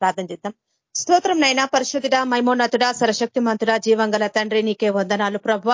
ప్రార్థన చేద్దాం. స్తోత్రం నైనా పరిశుద్ధుడ మైమోన్నతుడ సరశక్తి మంతుడ జీవంగల తండ్రి నీకే వందనాలు ప్రభ.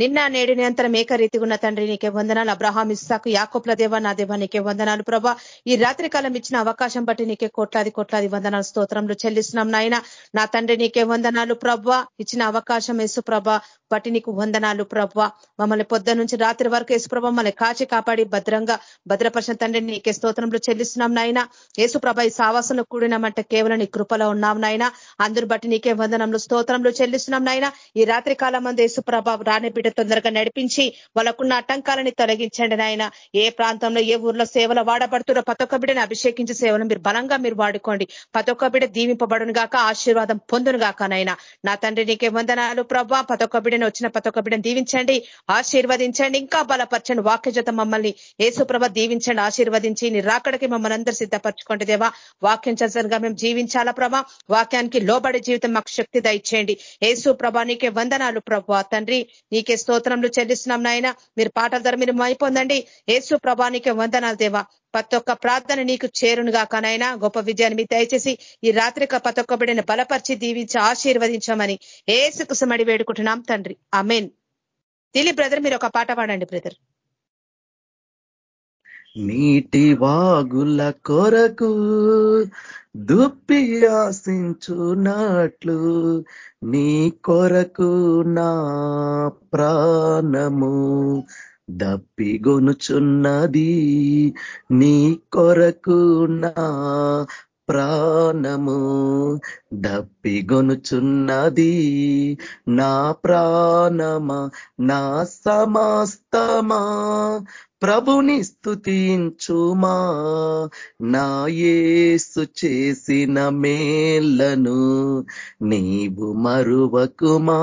నిన్న నేడు నిరంతరం ఏకరీతి ఉన్న తండ్రి నీకే వందనాలు. అబ్రహాం ఇస్సాకు యాకోప్ల దేవ నా దేవ నీకే వందనాలు ప్రభ. ఈ రాత్రి కాలం ఇచ్చిన అవకాశం బట్టి నీకే కోట్లాది కోట్లాది వందనాలు స్తోత్రంలో చెల్లిస్తున్నాం నాయన. నా తండ్రి నీకే వందనాలు ప్రభ. ఇచ్చిన అవకాశం యేసు ప్రభ బట్టి నీకు వందనాలు ప్రభ. మమ్మల్ని పొద్దు నుంచి రాత్రి వరకు యేసుప్రభ మమ్మల్ని కాచి కాపాడి భద్రంగా భద్రపరిచిన తండ్రి నీకే స్తోత్రంలో చెల్లిస్తున్నాం నాయన. యేసుప్రభ ఈ సావాసంలో కూడినామంటే కేవలం నీ కృపలో ఉన్నాం నాయన. నాయన. అందరు బట్టి నీకే వందనంలో స్తోత్రంలో చెల్లిస్తున్నాం నాయన. ఈ రాత్రి కాలం మంది యేసుప్రభ రాని బిడ్డ తొందరగా నడిపించి వాళ్ళకున్న ఆటంకాలని తొలగించండి నాయన. ఏ ప్రాంతంలో ఏ ఊర్లో సేవలు వాడబడుతున్న పతొక్క బిడ్డని అభిషేకించే సేవలు మీరు బలంగా మీరు వాడుకోండి. పతొక్క బిడ్డ దీవింపబడును గాక ఆశీర్వాదం పొందును గాక నాయన. నా తండ్రి నీకే వందనాలు ప్రభా. పతొక్క ఒక్క బిడ్డను వచ్చిన పతొక్క బిడ్డను దీవించండి ఆశీర్వదించండి ఇంకా బలపరచండి. వాక్య జత మమ్మల్ని ఏసుప్రభ దీవించండి ఆశీర్వదించి నీ రాకడికి మమ్మల్ని అందరూ సిద్ధపరచుకోండి దేవా. వాక్యం చసరిగా మేము జీవించాలా ప్రభా? వాక్యానికి లోబడి జీవితం మాకు శక్తి దయచేయండి. ఏసు ప్రభా నీకే వందనాలు ప్రభా. తండ్రి నీకే స్తోత్రంలు చెల్లిస్తున్నాం నాయన. మీరు పాటల ధర మీరు మైపొందండి. ఏసు ప్రభా నీకే వందనాలు దేవా. ప్రతి ఒక్క ప్రార్థన నీకు చేరునుగా కానైనా గొప్ప విజయాన్ని మీ దయచేసి ఈ రాత్రిక ప్రతి ఒక్క బలపరిచి దీవించి ఆశీర్వదించమని ఏసుకు సమడి వేడుకుంటున్నాం తండ్రి. అమెన్ దిలీప్ బ్రదర్ మీరు ఒక పాట పాడండి బ్రదర్. నీటి వాగుల కొరకు దుప్పి ఆశించున్నట్లు నీ కొరకు నా ప్రాణము. దప్పిగొనుచున్నది నీ కొరకు నా ప్రాణము. దప్పిగొనుచున్నది నా ప్రాణమా నా సమస్తమా ప్రభుని స్థుతించుమా నాయేసు చేసిన మేళ్ళను నీవు మరువకుమా?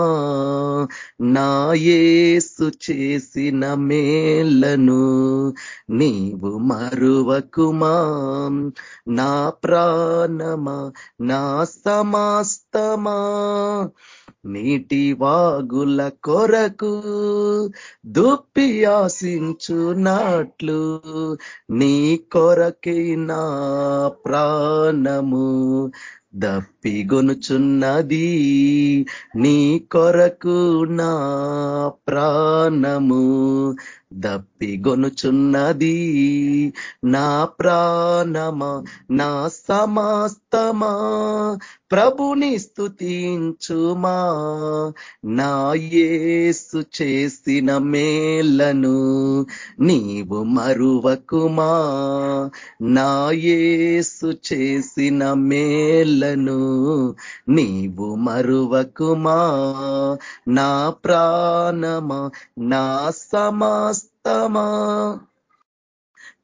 నాయేసు చేసిన మేళ్ళను నీవు మరువకుమా? నా ప్రాణమా? నా సమస్తమా? నీటి వాగుల కొరకు దుప్పి నాట్లు నీ కొరకైనా ప్రాణము దప్పిగొనుచున్నది. నీ కొరకు నా ప్రాణము దప్పిగొనుచున్నది నా ప్రాణమా నా సమస్తమా. ప్రభుని స్థుతించుమా నా యేసు చేసిన మేలను నీవు మరువకుమా. నా యేసు చేసిన మేలను నీవు మరువకుమా. నా ప్రాణమా నా ఉత్తమా?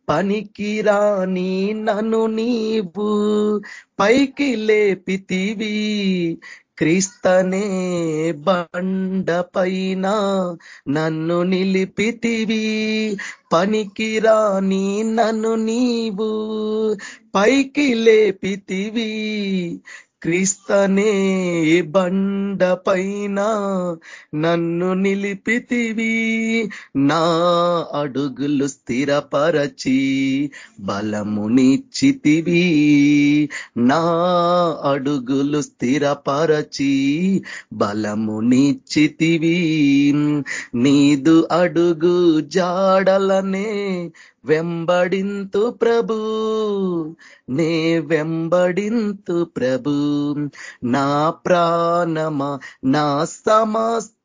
పనికిరాని నన్ను నీవు పైకి లేపితివి. క్రీస్తనే బండ పైన నన్ను నిలిపితివి. పనికిరాని నన్ను నీవు పైకి లేపితివి. క్రీస్తనే బండ పైన నన్ను నిలిపితివి. నా అడుగులు స్థిరపరచి బలమునిచ్చితివి. నా అడుగులు స్థిరపరచి బలమునిచ్చితివి. నీదు అడుగు జాడలనే వెంబడింతు ప్రభు నే వెంబడింతు ప్రభు. నా ప్రాణమా నా సమస్త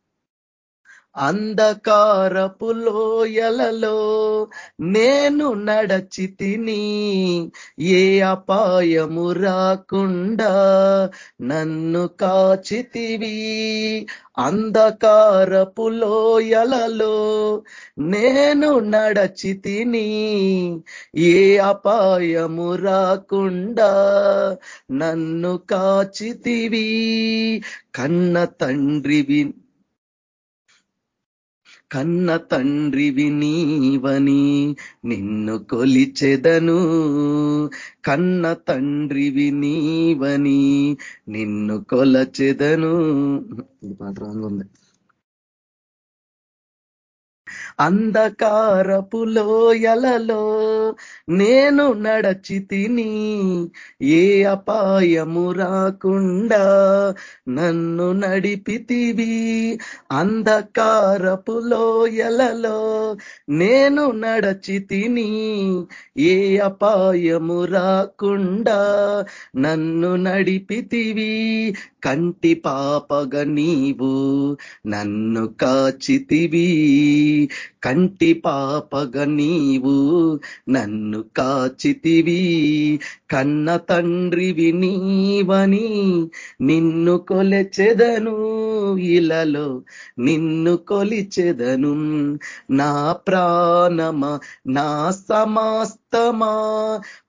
అంధకారపు లోయలలో నేను నడచి తిని ఏ అపాయము రాకుండా నన్ను కాచితివి అంధకారపు లోయలలో నేను నడచి తిని ఏ అపాయము రాకుండా నన్ను కాచితివి కన్న తండ్రివి కన్న తండ్రివి నీవని నిన్ను కొలిచెదను. కన్న తండ్రివి నీవని నిన్ను కొలచెదను. ఇది పాట రాంగ్ ఉంది అంధకారపు లోయలలో నేను నడచి తిని ఏ అపాయము రాకుండా నన్ను నడిపితివి. అంధకారపు లోయలలో నేను నడచి తిని ఏ అపాయము రాకుండా నన్ను నడిపితివి. కంటి పాపగ నీవు నన్ను కాచితివి. కంటి పాపగ నీవు నన్ను కాచితివి. కన్న తండ్రివి నీవని నిన్ను కొలచెదను. ఇలలో నిన్ను కొలిచెదను. నా ప్రాణమా నా సమాస్తమా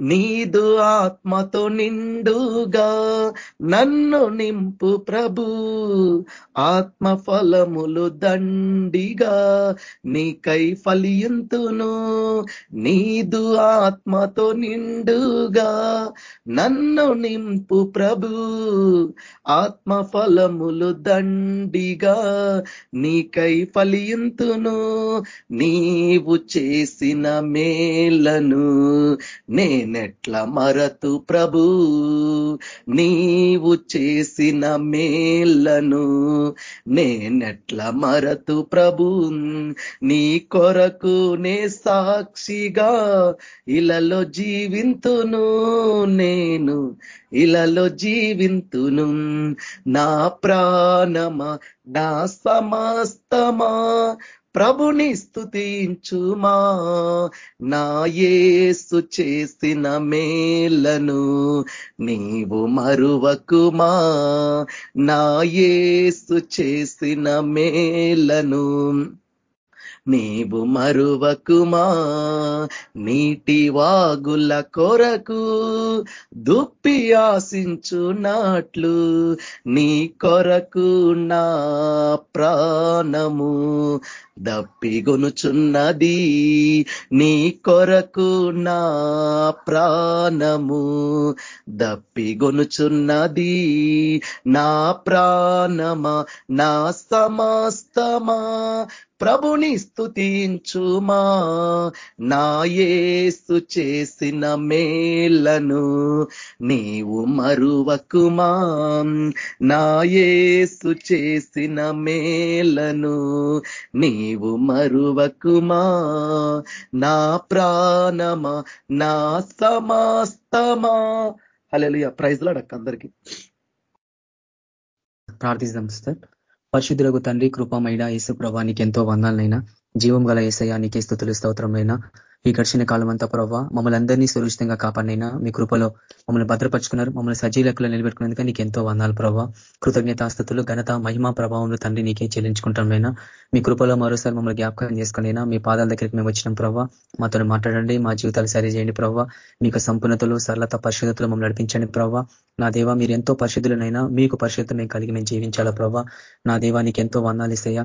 నీదు ఆత్మతో నిండుగా నన్ను నింపు ప్రభు. ఆత్మ ఫలములు దండిగా నీకై ఫలియంతును నీదు ఆత్మతో నిండుగా నన్ను నింపు ప్రభు. ఆత్మ ఫలములు దండిగా నీకై ఫలియంతును నీవు చేసిన మేలను నేను నేనెట్ల మరతు ప్రభు? నీవు చేసిన మేళ్ళను నేనెట్ల మరతు ప్రభు? నీ కొరకు నే సాక్షిగా ఇలలో జీవింతును నేను. ఇలలో జీవింతును నా ప్రాణమా? నా సమస్తమా? ప్రభుని స్థుతించుమా నా యేసు చేసిన మేలను నీవు మరువకుమా? నా యేసు చేసిన మేలను నీవు మరువకుమా? నీటి వాగుల కొరకు దుప్పి ఆశించునాట్లు నీ కొరకు నా ప్రాణము దప్పిగొనుచున్నది. నీ కొరకు నా ప్రాణము దప్పిగొనుచున్నది. నా ప్రాణమా? నా సమస్తమా? ప్రభుని స్థుతించుమా నాయేసు చేసిన మేలను నీవు మరువకుమా? నాయేసు చేసిన మేలను నీవు మరువకుమా? నా ప్రాణమా? నా సమస్తమా? హలో ప్రైజ్ లాడక్క అందరికీ. ప్రార్థిస్తాం సార్ పరిశుద్ధులకు తండ్రి కృపమైన యేసు ప్రభానికి ఎంతో వందాలనైనా జీవం గల ఏసయ్యా నీకే స్థుతులు స్తోత్రమైన ఈ గడిచిన కాలం అంతా ప్రభావ మమ్మల్ని అందరినీ సురక్షితంగా కాపాడినైనా మీ కృపలో మమ్మల్ని భద్రపరుచుకున్నారు మమ్మల్ని సజీలకులు నిలబెట్టుకునేందుకు నీకు ఎంతో వందాలు ప్రభావ కృతజ్ఞతాస్థుతులు ఘనత మహిమా ప్రభావంలో తండ్రి నీకే చెల్లించుకుంటామైనా మీ కృపలో మరోసారి మమ్మల్ని జ్ఞాపకం చేసుకునైనా మీ పాదాల దగ్గరికి మేము వచ్చినాం ప్రభావ మాతో మాట్లాడండి మా జీవితాలు సరి చేయండి ప్రభావ మీకు సంపూర్ణతలు సరళత పరిశుద్ధతలు మమ్మల్ని నడిపించండి ప్రభావ నా దేవా మీరు ఎంతో పరిశుద్ధులనైనా మీకు పరిశుద్ధం మేము కలిగి మేము జీవించాలా ప్రభావ నా దేవా నీకు ఎంతో వందాలు ఇస్తాయా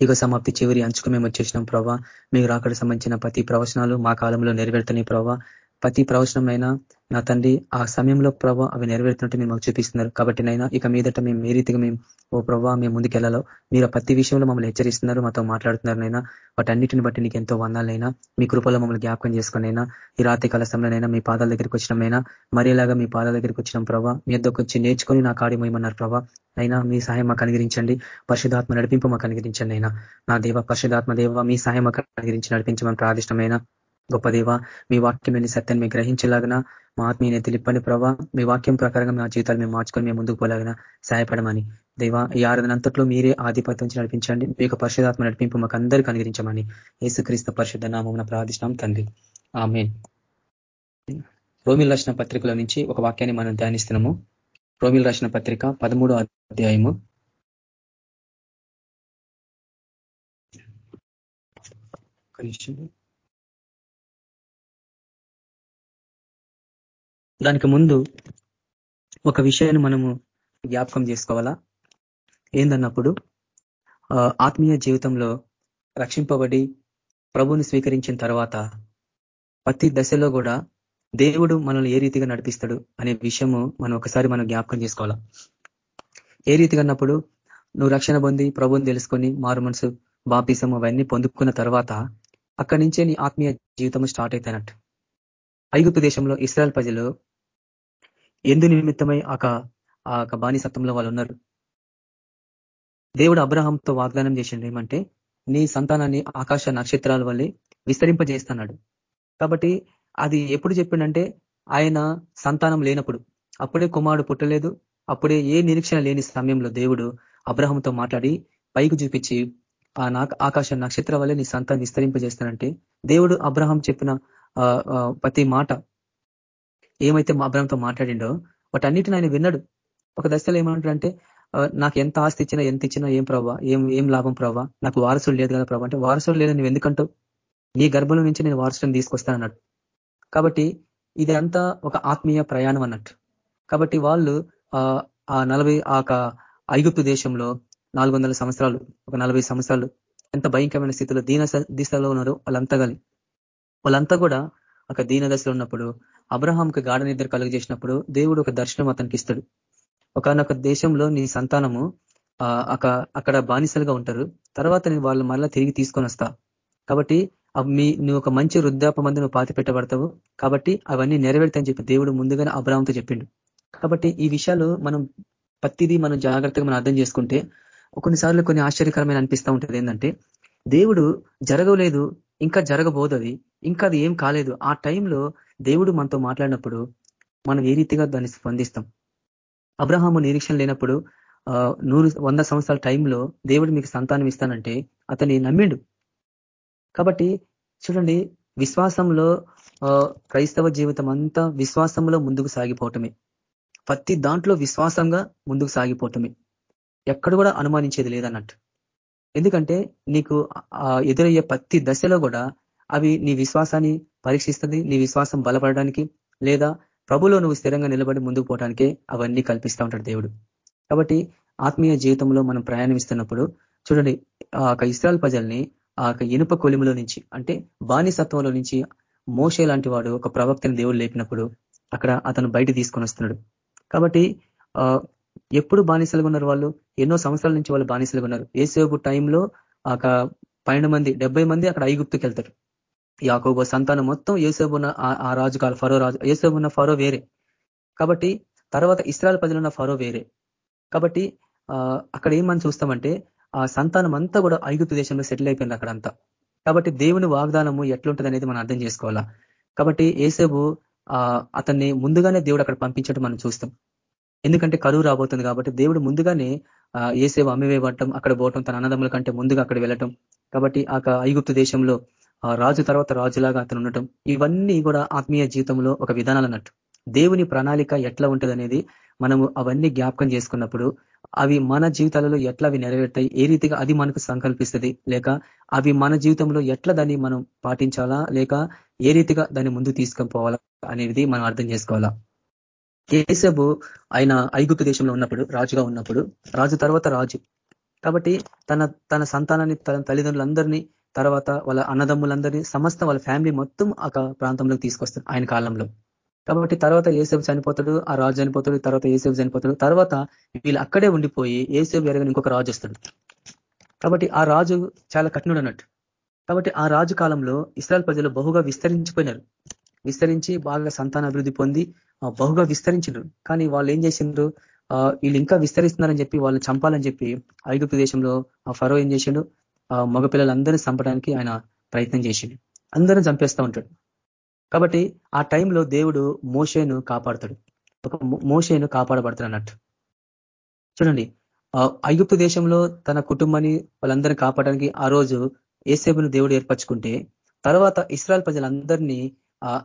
యుగ సమాప్తి చివరి అంచుకు మేము వచ్చేసినాం ప్రభావ మీకు రాకడ సంబంధించిన ప్రతి ప్రవచనాలు మా కాలంలో నెరవేరుతున్నాయి ప్రభావ ప్రతి ప్రవచనమైనా నా తండ్రి ఆ సమయంలో ప్రభావ అవి నెరవేరుతున్నట్టు మేము మాకు చూపిస్తున్నారు. కాబట్టి నైనా ఇక మీదట మేము ఏ రీతిగా మేము ఓ ప్రభావ మేము ముందుకెళ్ళాలో మీరు ప్రతి విషయంలో మమ్మల్ని హెచ్చరిస్తున్నారు మాతో మాట్లాడుతున్నారు నైనా. వాటన్నిటిని బట్టి నీకు ఎంతో వందాలైనా మీ కృపలో మమ్మల్ని జ్ఞాపకం చేసుకునైనా ఈ రాత్రి కాల సమయంలోనైనా మీ పాదాల దగ్గరికి వచ్చినమైనా మరేలాగా మీ పాదాల దగ్గరికి వచ్చిన ప్రభావ మీ ఇద్దరికి వచ్చి నేర్చుకొని నా కాడి మోయమన్నారు ప్రభావ అయినా మీ సహాయం మాకు అనుగరించండి పరిశుధాత్మ నడిపింపు మాకు అనుగరించండి అయినా నా దేవ పరిశుధాత్మ దేవ మీ సహాయం మాకు అనుగరించి నడిపించమని ప్రాదిష్టమైన గొప్ప దేవ మీ వాక్యం సత్యాన్ని మేము గ్రహించేలాగిన మా ఆత్మీయని తెలిపని ప్రభావ మీ వాక్యం ప్రకారంగా మా జీవితాలు మేము మార్చుకొని మేము ముందుకు పోలాగిన సహాయపడమని. దేవ ఈ ఆరాధనంతట్లో మీరే ఆధిపత్యం నడిపించండి మీ యొక్క పరిశుధాత్మ నడిపింపు మాకు అందరికీ అనుగరించమని యేసుక్రీస్తు పరిశుద్ధ నామం ప్రార్థిష్టం తండ్రి. ఆమె రోమిల్ రచన పత్రికల నుంచి ఒక వాక్యాన్ని మనం ధ్యానిస్తున్నాము. రోమిల్ రచన పత్రిక పదమూడో అధ్యాయము. దానికి ముందు ఒక విషయాన్ని మనము జ్ఞాపకం చేసుకోవాలా? ఏందన్నప్పుడు ఆత్మీయ జీవితంలో రక్షింపబడి ప్రభుని స్వీకరించిన తర్వాత ప్రతి దశలో కూడా దేవుడు మనల్ని ఏ రీతిగా నడిపిస్తాడు అనే విషయము మనం ఒకసారి మనం జ్ఞాపకం చేసుకోవాలా? ఏ రీతిగా అన్నప్పుడు నువ్వు రక్షణ పొంది ప్రభుని తెలుసుకొని మారు మనసు బాపిసం అవన్నీ పొందుకున్న తర్వాత అక్కడి నుంచే నీ ఆత్మీయ జీవితం స్టార్ట్ అవుతానట్టు ఐగుప్తు దేశంలో ఇస్రాయల్ ప్రజలు ఎందు నిమిత్తమై ఆ బానిసత్వంలో వాళ్ళు ఉన్నారు? దేవుడు అబ్రహాంతో వాగ్దానం చేసిండు ఏమంటే నీ సంతానాన్ని ఆకాశ నక్షత్రాల వల్లే విస్తరింపజేస్తున్నాడు. కాబట్టి అది ఎప్పుడు చెప్పిండంటే ఆయన సంతానం లేనప్పుడు. అప్పుడే కుమారుడు పుట్టలేదు. అప్పుడే ఏ నిరీక్షణ లేని సమయంలో దేవుడు అబ్రహంతో మాట్లాడి పైకి చూపించి ఆ ఆకాశ నక్షత్ర వల్లే నీ సంతాన్ని విస్తరింపజేస్తానంటే దేవుడు అబ్రహం చెప్పిన ప్రతి మాట ఏమైతే మా అబ్రహంతో మాట్లాడిండో వాటన్నిటిని ఆయన విన్నాడు. ఒక దశలో ఏమంటాడంటే నాకు ఎంత ఆస్తి ఇచ్చినా ఎంత ఇచ్చినా ఏం ప్రభావ ఏం ఏం లాభం ప్రభావ నాకు వారసుడు లేదు కదా ప్రభావ అంటే వారసుడు లేదు నువ్వు ఎందుకంటావు? నీ గర్భం నుంచి నేను వారసుని తీసుకొస్తానన్నాడు కాబట్టి ఇది అంతా ఒక ఆత్మీయ ప్రయాణం అన్నట్టు. కాబట్టి వాళ్ళు ఆ నలభై ఆ ఐగుప్తు దేశంలో నాలుగు సంవత్సరాలు ఒక నలభై సంవత్సరాలు ఎంత భయంకరమైన స్థితిలో దీన దిశలో ఉన్నారో వాళ్ళంతా కానీ వాళ్ళంతా కూడా ఒక దీన దశలో ఉన్నప్పుడు అబ్రహాంకి గాఢ నిద్ర కలుగు చేసినప్పుడు దేవుడు ఒక దర్శనం అతనికి ఇస్తాడు. ఒకనొక దేశంలో నీ సంతానము అక్కడ బానిసలుగా ఉంటారు. తర్వాత నేను వాళ్ళు మరలా తిరిగి తీసుకొని వస్తా. కాబట్టి మీ నువ్వు ఒక మంచి వృద్ధాప మంది నువ్వు పాతి పెట్టబడతావు కాబట్టి అవన్నీ నెరవేరుతాయని చెప్పి దేవుడు ముందుగానే అబ్రాహంతో చెప్పిండు. కాబట్టి ఈ విషయాలు మనం ప్రతిదీ మనం జాగ్రత్తగా మనం అర్థం చేసుకుంటే కొన్నిసార్లు కొన్ని ఆశ్చర్యకరమైన అనిపిస్తూ ఉంటుంది ఏంటంటే దేవుడు జరగలేదు ఇంకా జరగబోదు అది ఇంకా అది ఏం కాలేదు. ఆ టైంలో దేవుడు మనతో మాట్లాడినప్పుడు మనం ఏ రీతిగా దాన్ని స్పందిస్తాం? అబ్రహాము నిరీక్షణ లేనప్పుడు నూరు వంద సంవత్సరాల టైంలో దేవుడు మీకు సంతానం ఇస్తానంటే అతన్ని నమ్మిండు. కాబట్టి చూడండి విశ్వాసంలో క్రైస్తవ జీవితం అంతా విశ్వాసంలో ముందుకు సాగిపోవటమే. ప్రతి దాంట్లో విశ్వాసంగా ముందుకు సాగిపోవటమే. ఎక్కడ కూడా అనుమానించేది లేదన్నట్టు. ఎందుకంటే నీకు ఎదురయ్యే ప్రతి దశలో కూడా అవి నీ విశ్వాసాన్ని పరీక్షిస్తుంది నీ విశ్వాసం బలపడడానికి లేదా ప్రభులో నువ్వు స్థిరంగా నిలబడి ముందుకు పోవడానికే అవన్నీ కల్పిస్తూ ఉంటాడు దేవుడు. కాబట్టి ఆత్మీయ జీవితంలో మనం ప్రయాణమిస్తున్నప్పుడు చూడండి ఆ యొక్క ఇస్రాయల్ ప్రజల్ని ఆ ఇనుప కొలిములో నుంచి అంటే బానిసత్వంలో నుంచి మోసే లాంటి వాడు ఒక ప్రవక్తని దేవుడు లేపినప్పుడు అక్కడ అతను బయట తీసుకొని వస్తున్నాడు. కాబట్టి ఎప్పుడు బానిసలుగా ఉన్నారు వాళ్ళు? ఎన్నో సంవత్సరాల నుంచి వాళ్ళు బానిసలుగా ఉన్నారు. ఏసేపు టైంలో ఆ పన్నెండు మంది డెబ్బై మంది అక్కడ ఐగుప్తుకి వెళ్తారు యాకోబ సంతానం మొత్తం ఏసేపు ఆ రాజు కాదు ఫరో రాజు ఏసేపు ఉన్న ఫరో వేరే. కాబట్టి తర్వాత ఇస్రాయల్ ప్రజలున్న ఫరో వేరే. కాబట్టి అక్కడ ఏమని చూస్తామంటే ఆ సంతానం అంతా కూడా ఐగుప్తు దేశంలో సెటిల్ అయిపోయింది అక్కడంతా. కాబట్టి దేవుని వాగ్దానము ఎట్లుంటుంది అనేది మనం అర్థం చేసుకోవాలా. కాబట్టి ఏసేబు అతన్ని ముందుగానే దేవుడు అక్కడ పంపించడం మనం చూస్తాం. ఎందుకంటే కరువు రాబోతుంది కాబట్టి దేవుడు ముందుగానే ఏసేపు అమ్మివేయబడటం అక్కడ పోవటం తన అన్నదమ్ముల కంటే ముందుగా అక్కడ వెళ్ళటం. కాబట్టి ఆ ఐగుప్తు దేశంలో రాజు తర్వాత రాజులాగా అతను ఉండటం ఇవన్నీ కూడా ఆత్మీయ జీవితంలో ఒక విధానాలు అన్నట్టు. దేవుని ప్రణాళిక ఎట్లా ఉంటుంది మనము అవన్నీ జ్ఞాపకం చేసుకున్నప్పుడు అవి మన జీవితాలలో ఎట్లా అవి నెరవేరుతాయి ఏ రీతిగా అది మనకు సంకల్పిస్తుంది లేక అవి మన జీవితంలో ఎట్లా దాన్ని మనం పాటించాలా లేక ఏ రీతిగా దాన్ని ముందు తీసుకొని పోవాలా అనేది మనం అర్థం చేసుకోవాలా. కేశబు ఆయన ఐగుప్తు దేశంలో ఉన్నప్పుడు రాజుగా ఉన్నప్పుడు రాజు తర్వాత రాజు. కాబట్టి తన తన సంతానాన్ని తన తల్లిదండ్రులందరినీ తర్వాత వాళ్ళ అన్నదమ్ములందరినీ సమస్త వాళ్ళ ఫ్యామిలీ మొత్తం ఆ ప్రాంతంలోకి తీసుకొస్తారు ఆయన కాలంలో. కాబట్టి తర్వాత ఏసేపు చనిపోతాడు ఆ రాజు చనిపోతాడు తర్వాత ఏసేపు చనిపోతాడు. తర్వాత వీళ్ళు అక్కడే ఉండిపోయి ఏసేపు ఎరగని ఇంకొక రాజు వస్తాడు. కాబట్టి ఆ రాజు చాలా కఠినుడు అన్నట్టు. కాబట్టి ఆ రాజు కాలంలో ఇస్రాయల్ ప్రజలు బహుగా విస్తరించిపోయినారు. విస్తరించి బాగా సంతాన అభివృద్ధి పొంది బహుగా విస్తరించారు కానీ వాళ్ళు ఏం చేసిండ్రు? వీళ్ళు ఇంకా విస్తరిస్తున్నారని చెప్పి వాళ్ళని చంపాలని చెప్పి ఐగుప్తు దేశంలో ఆ ఫరో ఏం చేసిండు? మగపిల్లలందరినీ చంపడానికి ఆయన ప్రయత్నం చేసిండు. అందరిని చంపేస్తూ ఉంటాడు. కాబట్టి ఆ టైంలో దేవుడు మోషేను కాపాడతాడు. ఒక మోషేను కాపాడబడతాడు అన్నట్టు. చూడండి ఐగుప్తు దేశంలో తన కుటుంబాన్ని వాళ్ళందరినీ కాపాడడానికి ఆ రోజు ఏసేపును దేవుడు ఏర్పరచుకుంటే తర్వాత ఇస్రాయల్ ప్రజలందరినీ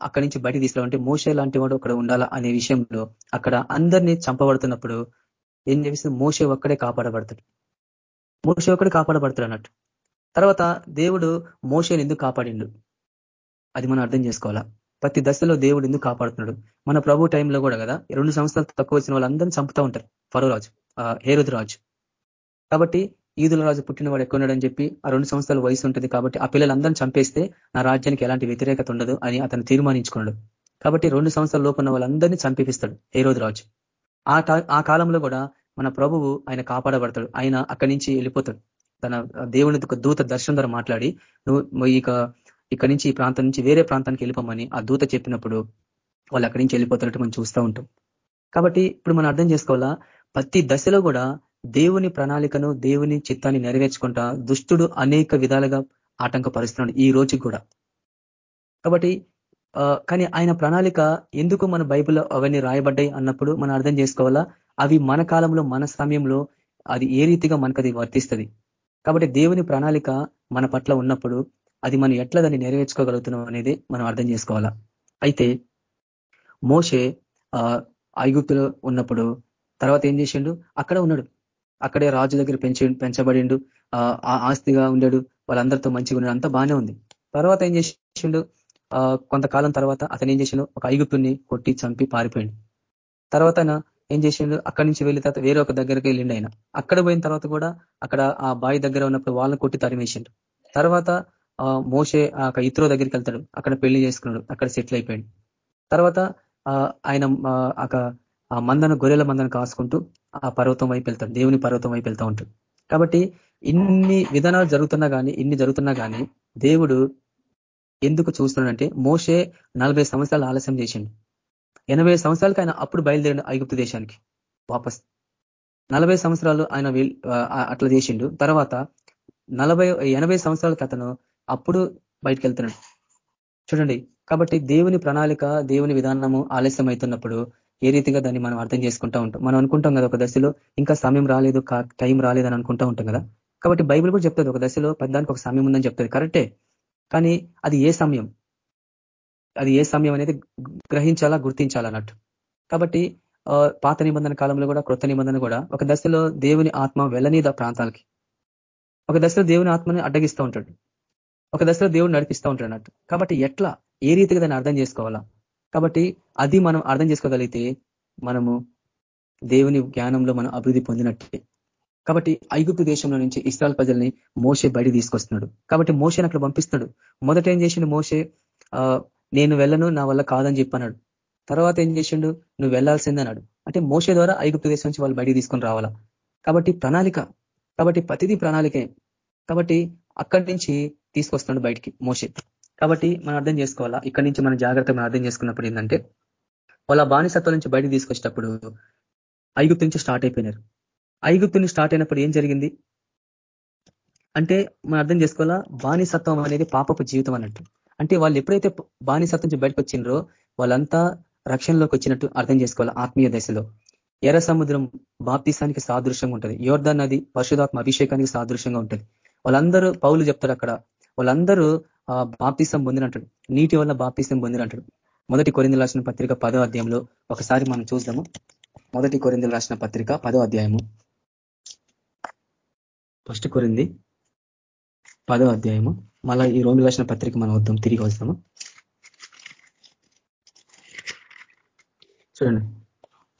అక్కడి నుంచి బయట తీసుకురావంటే మోసే లాంటి వాడు అక్కడ ఉండాలా అనే విషయంలో అక్కడ అందరినీ చంపబడుతున్నప్పుడు ఏం చేస్తే మోసే ఒక్కడే కాపాడబడతాడు. మోసే ఒక్కడే కాపాడబడతాడు అన్నట్టు. తర్వాత దేవుడు మోసేని ఎందుకు కాపాడిండు? అది మనం అర్థం చేసుకోవాలా? ప్రతి దశలో దేవుడు ఎందుకు కాపాడుతున్నాడు? మన ప్రభు టైంలో కూడా కదా రెండు సంవత్సరాలు తక్కువ వచ్చిన వాళ్ళందరినీ చంపుతూ ఉంటారు ఫరోరాజు హేరుద్ రాజు. కాబట్టి ఈదుల రాజు పుట్టినవాడు ఎక్కున్నాడని చెప్పి ఆ రెండు సంవత్సరాల వయసు ఉంటుంది కాబట్టి ఆ పిల్లలందరినీ చంపేస్తే నా రాజ్యానికి ఎలాంటి వ్యతిరేకత ఉండదు అని అతను తీర్మానించుకున్నాడు. కాబట్టి రెండు సంవత్సరాల లోపున్న వాళ్ళందరినీ చంపిపిస్తాడు హేరోదు రాజు. ఆ ఆ కాలంలో కూడా మన ప్రభువు ఆయన కాపాడబడతాడు ఆయన అక్కడి నుంచి వెళ్ళిపోతాడు. తన దేవుని దూత దర్శనం ద్వారా మాట్లాడి నువ్వు ఇక ఇక్కడి నుంచి ఈ ప్రాంతం నుంచి వేరే ప్రాంతానికి వెళ్ళిపోమని ఆ దూత చెప్పినప్పుడు వాళ్ళు అక్కడి నుంచి వెళ్ళిపోతున్నట్టు మనం చూస్తూ ఉంటాం. కాబట్టి ఇప్పుడు మనం అర్థం చేసుకోవాలా? ప్రతి దశలో కూడా దేవుని ప్రణాళికను దేవుని చిత్తాన్ని నెరవేర్చుకుంటా దుష్టుడు అనేక విధాలుగా ఆటంకపరుస్తున్నాడు ఈ రోజు కూడా. కాబట్టి కానీ ఆయన ప్రణాళిక ఎందుకు మన బైబిల్లో అవన్నీ రాయబడ్డాయి అన్నప్పుడు మనం అర్థం చేసుకోవాలా? అవి మన కాలంలో మన సమయంలో అది ఏ రీతిగా మనకు అది వర్తిస్తుంది? కాబట్టి దేవుని ప్రణాళిక మన పట్ల ఉన్నప్పుడు అది మనం ఎట్లా దాన్ని నెరవేర్చుకోగలుగుతున్నాం అనేది మనం అర్థం చేసుకోవాలా? అయితే మోషే ఐగుప్తులో ఉన్నప్పుడు తర్వాత ఏం చేసిండు? అక్కడ ఉన్నాడు. అక్కడే రాజు దగ్గర పెంచి పెంచబడిండు. ఆ ఆస్తిగా ఉండాడు. వాళ్ళందరితో మంచిగా ఉన్నాడు అంతా బాగానే ఉంది. తర్వాత ఏం చేసిండు? కొంతకాలం తర్వాత అతను ఏం చేసిండు? ఒక ఐగుప్తుని కొట్టి చంపి పారిపోయిండు. తర్వాత ఏం చేసిండు? అక్కడి నుంచి వెళ్ళిన తర్వాత వేరే ఒక దగ్గరికి వెళ్ళిండు ఆయన. అక్కడ పోయిన తర్వాత కూడా అక్కడ ఆ బావి దగ్గర ఉన్నప్పుడు వాళ్ళని కొట్టి తరిమేసిండు. తర్వాత మోసే ఆ ఇత్రో దగ్గరికి వెళ్తాడు. అక్కడ పెళ్ళి చేసుకున్నాడు. అక్కడ సెటిల్ అయిపోయాడు. తర్వాత ఆయన ఆ మందను గొర్రెల మందను కాసుకుంటూ ఆ పర్వతం వైపు వెళ్తాడు. దేవుని పర్వతం వైపు వెళ్తూ ఉంటాడు. కాబట్టి ఇన్ని విధానాలు జరుగుతున్నా కానీ ఇన్ని జరుగుతున్నా కానీ దేవుడు ఎందుకు చూస్తున్నాడంటే మోసే నలభై సంవత్సరాలు ఆలస్యం చేసిండు. ఎనభై సంవత్సరాలకి ఆయన అప్పుడు బయలుదేరిన ఐగుప్తు దేశానికి వాపస్. నలభై సంవత్సరాలు ఆయన అట్లా చేసిండు. తర్వాత నలభై ఎనభై సంవత్సరాలకి అతను అప్పుడు బయటకు వెళ్తున్నాడు చూడండి కాబట్టి దేవుని ప్రణాళిక దేవుని విధానము ఆలస్యం అవుతున్నప్పుడు ఏ రీతిగా దాన్ని మనం అర్థం చేసుకుంటా ఉంటాం? మనం అనుకుంటాం కదా ఒక దశలో ఇంకా సమయం రాలేదు టైం రాలేదని అనుకుంటా ఉంటాం కదా? కాబట్టి బైబిల్ కూడా చెప్తుంది ఒక దశలో పెద్దానికి ఒక సమయం ఉందని చెప్తుంది. కరెక్టే. కానీ అది ఏ సమయం? అది ఏ సమయం అనేది గ్రహించాలా గుర్తించాలన్నట్టు కాబట్టి పాత నిబంధన కాలంలో కూడా కృత నిబంధన కూడా ఒక దశలో దేవుని ఆత్మ వెళ్ళనీద ప్రాంతాలకి? ఒక దశలో దేవుని ఆత్మని అడ్డగిస్తూ ఉంటాడు. ఒక దశలో దేవుడు నడిపిస్తూ ఉంటాడు అన్నట్టు. కాబట్టి ఎట్లా? ఏ రీతిగా దాన్ని అర్థం చేసుకోవాలా? కాబట్టి అది మనం అర్థం చేసుకోగలిగితే మనము దేవుని జ్ఞానంలో మనం అభివృద్ధి పొందినట్టే. కాబట్టి ఐగుప్తు దేశంలో నుంచి ఇస్రాయల్ ప్రజల్ని మోసే బయట తీసుకొస్తున్నాడు. కాబట్టి మోసేని అక్కడ పంపిస్తున్నాడు. మొదట ఏం చేసిండు మోసే నేను వెళ్ళను నా వల్ల కాదని చెప్పన్నాడు. తర్వాత ఏం చేసిండు? నువ్వు వెళ్ళాల్సిందన్నాడు అంటే మోసే ద్వారా ఐగుప్తు దేశం నుంచి వాళ్ళు బయటికి తీసుకొని రావాలా? కాబట్టి ప్రణాళిక కాబట్టి ప్రతిదీ ప్రణాళికే. కాబట్టి అక్కడి నుంచి తీసుకొస్తున్నాడు బయటికి మోసే కాబట్టి మనం అర్థం చేసుకోవాలా? ఇక్కడి నుంచి మనం జాగ్రత్తగా అర్థం చేసుకున్నప్పుడు ఏంటంటే వాళ్ళ బానిసత్వం నుంచి బయటకు తీసుకొచ్చేటప్పుడు ఐగుప్తు నుంచి స్టార్ట్ అయిపోయినారు. ఐగుప్తు నుంచి స్టార్ట్ అయినప్పుడు ఏం జరిగింది? అంటే మనం అర్థం చేసుకోవాలా? బానిసత్వం అనేది పాపపు జీవితం అన్నట్టు. అంటే వాళ్ళు ఎప్పుడైతే బానిసత్వం నుంచి బయటకు వచ్చిండ్రో వాళ్ళంతా రక్షణలోకి వచ్చినట్టు అర్థం చేసుకోవాలి ఆత్మీయ దశలో. ఎర్ర సముద్రం బాప్తీసానికి సాదృశ్యంగా ఉంటుంది. యోర్ధ నది పరిశుధాత్మ అభిషేకానికి సాదృశ్యంగా ఉంటుంది. వాళ్ళందరూ పౌలు చెప్తారు అక్కడ. వాళ్ళందరూ బాప్తిసం పొందినంటాడు నీటి వల్ల బాప్తిసం పొందినంటాడు మొదటి కొరింది రాసిన పత్రిక పదో అధ్యాయంలో ఒకసారి మనం చూద్దాము. మొదటి కొరిందులు రాసిన పత్రిక పదో అధ్యాయము. ఫస్ట్ కొరింది పదో అధ్యాయము. మళ్ళా ఈ రోమి రాసిన పత్రిక మనం వద్దాం తిరిగి వస్తాము? చూడండి.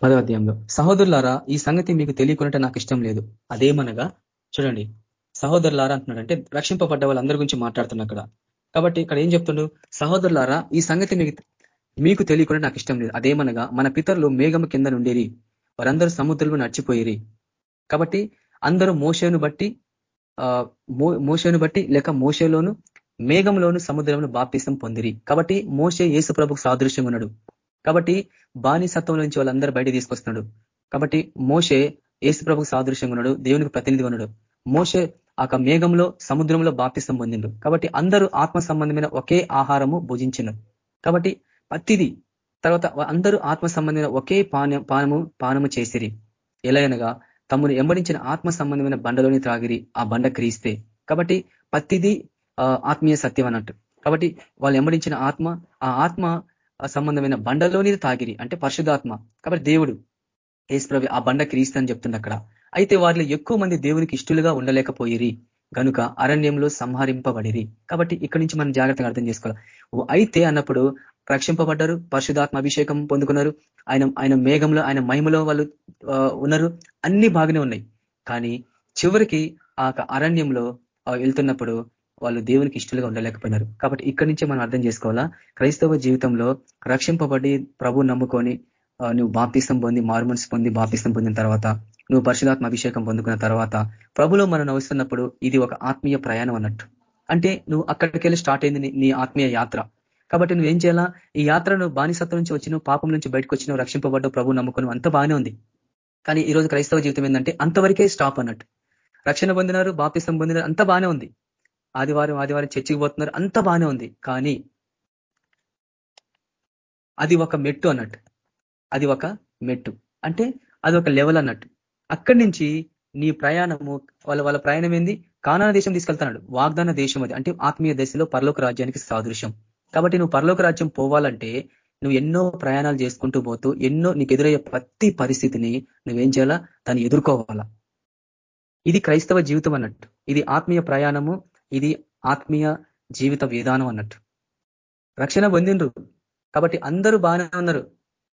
పదో అధ్యాయంలో. సహోదరులారా ఈ సంగతి మీకు తెలియకున్నట్టు నాకు ఇష్టం లేదు. అదేమనగా చూడండి. సహోదరులారా అంటున్నాడు అంటే రక్షింపబడ్డ వాళ్ళందరి గురించి మాట్లాడుతున్నా అక్కడ కాబట్టి ఇక్కడ ఏం చెప్తుండు? సహోదరులారా ఈ సంగతి మీకు మీకు తెలియకుండా నాకు ఇష్టం లేదు. అదేమనగా మన పితరులు మేఘము కింద నుండేరి. వారందరూ సముద్రంలో నడిచిపోయేరి. కాబట్టి అందరూ మోసేను బట్టి మోసను బట్టి లేక మోసలోను మేఘంలోను సముద్రంలో బాప్తిసం పొందిరి. కాబట్టి మోసే యేసు ప్రభుకు సాదృశ్యం ఉన్నాడు. కాబట్టి బానిసత్వంలో నుంచి వాళ్ళందరూ బయట తీసుకొస్తున్నాడు. కాబట్టి మోసే యేసు ప్రభుకు సాదృశ్యంగా ఉన్నాడు దేవునికి ప్రతినిధి ఉన్నాడు. మోసే ఆ మేఘంలో సముద్రంలో బాప్తిసం పొందిండు. కాబట్టి అందరూ ఆత్మ సంబంధమైన ఒకే ఆహారము భుజించను కాబట్టి పత్తిది తర్వాత అందరూ ఆత్మ సంబంధమైన ఒకే పానము పానము పానము చేసిరి. ఎలాగనగా తమను ఎంబడించిన ఆత్మ సంబంధమైన బండలోని త్రాగిరి ఆ బండ క్రీస్తే. కాబట్టి ప్రతిదీ ఆత్మీయ సత్యం అన్నట్టు. కాబట్టి వాళ్ళు ఎంబడించిన ఆత్మ ఆ ఆత్మ సంబంధమైన బండలోని తాగిరి అంటే పరిశుధాత్మ కాబట్టి దేవుడు ఏసుప్రవి ఆ బండ క్రీస్తు అని చెప్తుంది అక్కడ. అయితే వారిలో ఎక్కువ మంది దేవునికి ఇష్టలుగా ఉండలేకపోయిరి. కనుక అరణ్యంలో సంహరింపబడిరి. కాబట్టి ఇక్కడి నుంచి మనం జాగ్రత్తగా అర్థం చేసుకోవాలి. అయితే అన్నప్పుడు రక్షింపబడ్డారు పరిశుధాత్మ అభిషేకం పొందుకున్నారు. ఆయన ఆయన మేఘంలో ఆయన మహిమలో వాళ్ళు ఉన్నారు. అన్ని బాగానే ఉన్నాయి. కానీ చివరికి ఆ అరణ్యంలో వెళ్తున్నప్పుడు వాళ్ళు దేవునికి ఇష్టలుగా ఉండలేకపోయినారు. కాబట్టి ఇక్కడి నుంచే మనం అర్థం చేసుకోవాలా? క్రైస్తవ జీవితంలో రక్షింపబడి ప్రభు నమ్ముకొని నువ్వు బాప్తిస్తం పొంది మార్మన్స్ పొంది బాప్తిస్తం పొందిన తర్వాత నువ్వు పరిశుధాత్మ అభిషేకం పొందుకున్న తర్వాత ప్రభులో మనం నవ్వుతున్నప్పుడు ఇది ఒక ఆత్మీయ ప్రయాణం అన్నట్టు. అంటే నువ్వు అక్కడికి వెళ్ళి స్టార్ట్ అయింది నీ ఆత్మీయ యాత్ర. కాబట్టి నువ్వేం చేయాలా? ఈ యాత్రను బానిసత్వం నుంచి వచ్చినావు పాపం నుంచి బయటకు వచ్చినావు రక్షింపబడ్డావు ప్రభు నమ్ముకుని అంత బాగానే ఉంది. కానీ ఈ రోజు క్రైస్తవ జీవితం ఏంటంటే అంతవరకే స్టాప్ అన్నట్టు. రక్షణ పొందినారు బాపిసం పొందినారు అంత బాగానే ఉంది. ఆదివారం ఆదివారం చర్చికి పోతున్నారు అంత బాగానే ఉంది. కానీ అది ఒక మెట్టు అన్నట్టు. అది ఒక మెట్టు. అంటే అది ఒక లెవెల్ అన్నట్టు. అక్కడి నుంచి నీ ప్రయాణము వాళ్ళ వాళ్ళ ప్రయాణం ఏంది? కానాన దేశం తీసుకెళ్తున్నాడు. వాగ్దాన దేశం అది. అంటే ఆత్మీయ దశలో పరలోక రాజ్యానికి సాదృశ్యం. కాబట్టి నువ్వు పరలోక రాజ్యం పోవాలంటే నువ్వు ఎన్నో ప్రయాణాలు చేసుకుంటూ పోతూ ఎన్నో నీకు ఎదురయ్యే ప్రతి పరిస్థితిని నువ్వేం చేయాలా? దాన్ని ఎదుర్కోవాలా? ఇది క్రైస్తవ జీవితం అన్నట్టు. ఇది ఆత్మీయ ప్రయాణము ఇది ఆత్మీయ జీవిత విధానం అన్నట్టు. రక్షణ పొందిండ్రు. కాబట్టి అందరూ బాగానే ఉన్నారు.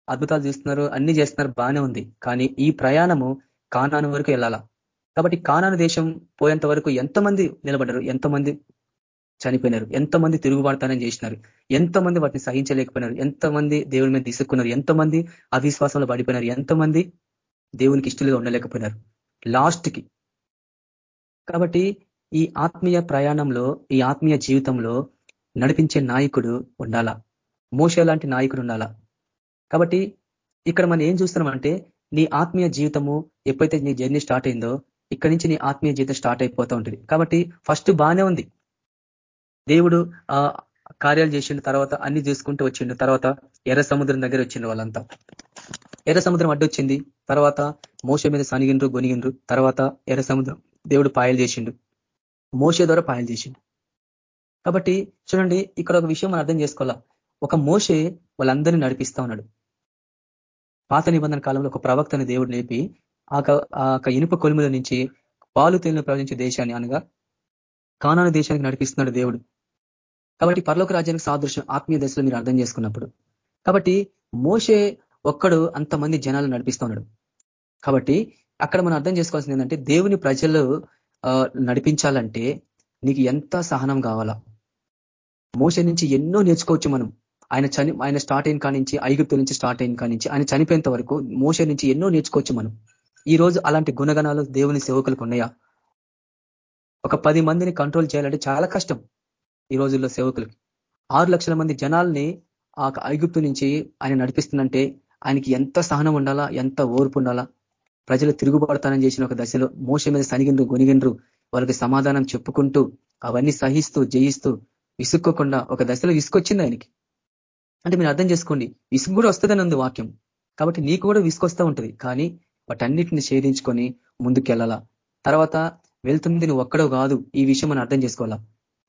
అద్భుతాలు చూస్తున్నారు అన్ని చేస్తున్నారు బాగానే ఉంది. కానీ ఈ ప్రయాణము కానాను వరకు వెళ్ళాలా? కాబట్టి కానాను దేశం పోయేంత వరకు ఎంతమంది నిలబడ్డారు? ఎంతమంది చనిపోయినారు. ఎంతమంది తిరుగుబాటుతానని చేసినారు. ఎంతమంది వాటిని సహించలేకపోయినారు. ఎంతమంది దేవుని మీద తీసుకున్నారు ఎంతమంది అవిశ్వాసంలో పడిపోయినారు. ఎంతమంది దేవునికి ఇష్టలుగా ఉండలేకపోయినారు. లాస్ట్కి. కాబట్టి ఈ ఆత్మీయ ప్రయాణంలో ఈ ఆత్మీయ జీవితంలో నడిపించే నాయకుడు ఉండాలా? మోస లాంటి నాయకుడు ఉండాలా? కాబట్టి ఇక్కడ మనం ఏం చూస్తున్నామంటే నీ ఆత్మీయ జీవితము ఎప్పుడైతే నీ జర్నీ స్టార్ట్ అయిందో ఇక్కడి నుంచి నీ ఆత్మీయ జీవితం స్టార్ట్ అయిపోతూ ఉంటుంది. కాబట్టి ఫస్ట్ బాగానే ఉంది. దేవుడు ఆ కార్యాలు చేసిండు తర్వాత అన్ని చూసుకుంటూ వచ్చిండు. తర్వాత ఎర్ర సముద్రం దగ్గర వచ్చిండు వాళ్ళంతా. ఎర్ర సముద్రం అడ్డొచ్చింది తర్వాత మోస మీద సనిగిండ్రు గొనిగిండ్రు. తర్వాత ఎర్ర సముద్రం దేవుడు పాయలు చేసిండు. మోసే ద్వారా పాయలు చేసిండు. కాబట్టి చూడండి ఇక్కడ ఒక విషయం మనం అర్థం చేసుకోవాలా. ఒక మోసే వాళ్ళందరినీ నడిపిస్తా ఉన్నాడు. పాత నిబంధన కాలంలో ఒక ప్రవక్తని దేవుడు లేపి ఆ ఇనుప కొలుముల నుంచి పాలు తేలిన ప్రవహించే దేశాన్ని అనగా కానాను దేశానికి నడిపిస్తున్నాడు దేవుడు. కాబట్టి పర్లోక రాజ్యానికి సాదృశ్యం ఆత్మీయ దశలో మీరు అర్థం చేసుకున్నప్పుడు. కాబట్టి మోసే ఒక్కడు అంతమంది జనాలు నడిపిస్తూ ఉన్నాడు. కాబట్టి అక్కడ మనం అర్థం చేసుకోవాల్సింది ఏంటంటే దేవుని ప్రజలు నడిపించాలంటే నీకు ఎంత సహనం కావాలా? మోస నుంచి ఎన్నో నేర్చుకోవచ్చు మనం. ఆయన చని ఆయన స్టార్ట్ అయిన కానించి ఐగుప్తు నుంచి స్టార్ట్ అయిన కానించి ఆయన చనిపోయేంత వరకు మోస నుంచి ఎన్నో నేర్చుకోవచ్చు మనం. ఈ రోజు అలాంటి గుణగణాలు దేవుని సేవకులకు ఉన్నాయా? ఒక పది మందిని కంట్రోల్ చేయాలంటే చాలా కష్టం. ఈ రోజుల్లో సేవకులకి. ఆరు లక్షల మంది జనాల్ని ఆ ఐగుప్తు నుంచి ఆయన నడిపిస్తుందంటే ఆయనకి ఎంత సహనం ఉండాలా ఎంత ఓర్పు ఉండాలా? ప్రజలు తిరుగుబడతానని చేసిన ఒక దశలో మోస మీద సనిగిండ్రు గొనిగిండ్రు వాళ్ళకి సమాధానం చెప్పుకుంటూ అవన్నీ సహిస్తూ జయిస్తూ విసుక్కోకుండా ఒక దశలో విసుకొచ్చింది ఆయనకి. అంటే మీరు అర్థం చేసుకోండి విసుగు కూడా వస్తుందని ఉంది వాక్యం. కాబట్టి నీకు కూడా విసుకొస్తూ ఉంటుంది. కానీ వాటన్నిటిని ఛేదించుకొని ముందుకెళ్ళాలా? తర్వాత వెళ్తుంది నువ్వు ఒక్కడో కాదు ఈ విషయం మనం అర్థం చేసుకోవాలా?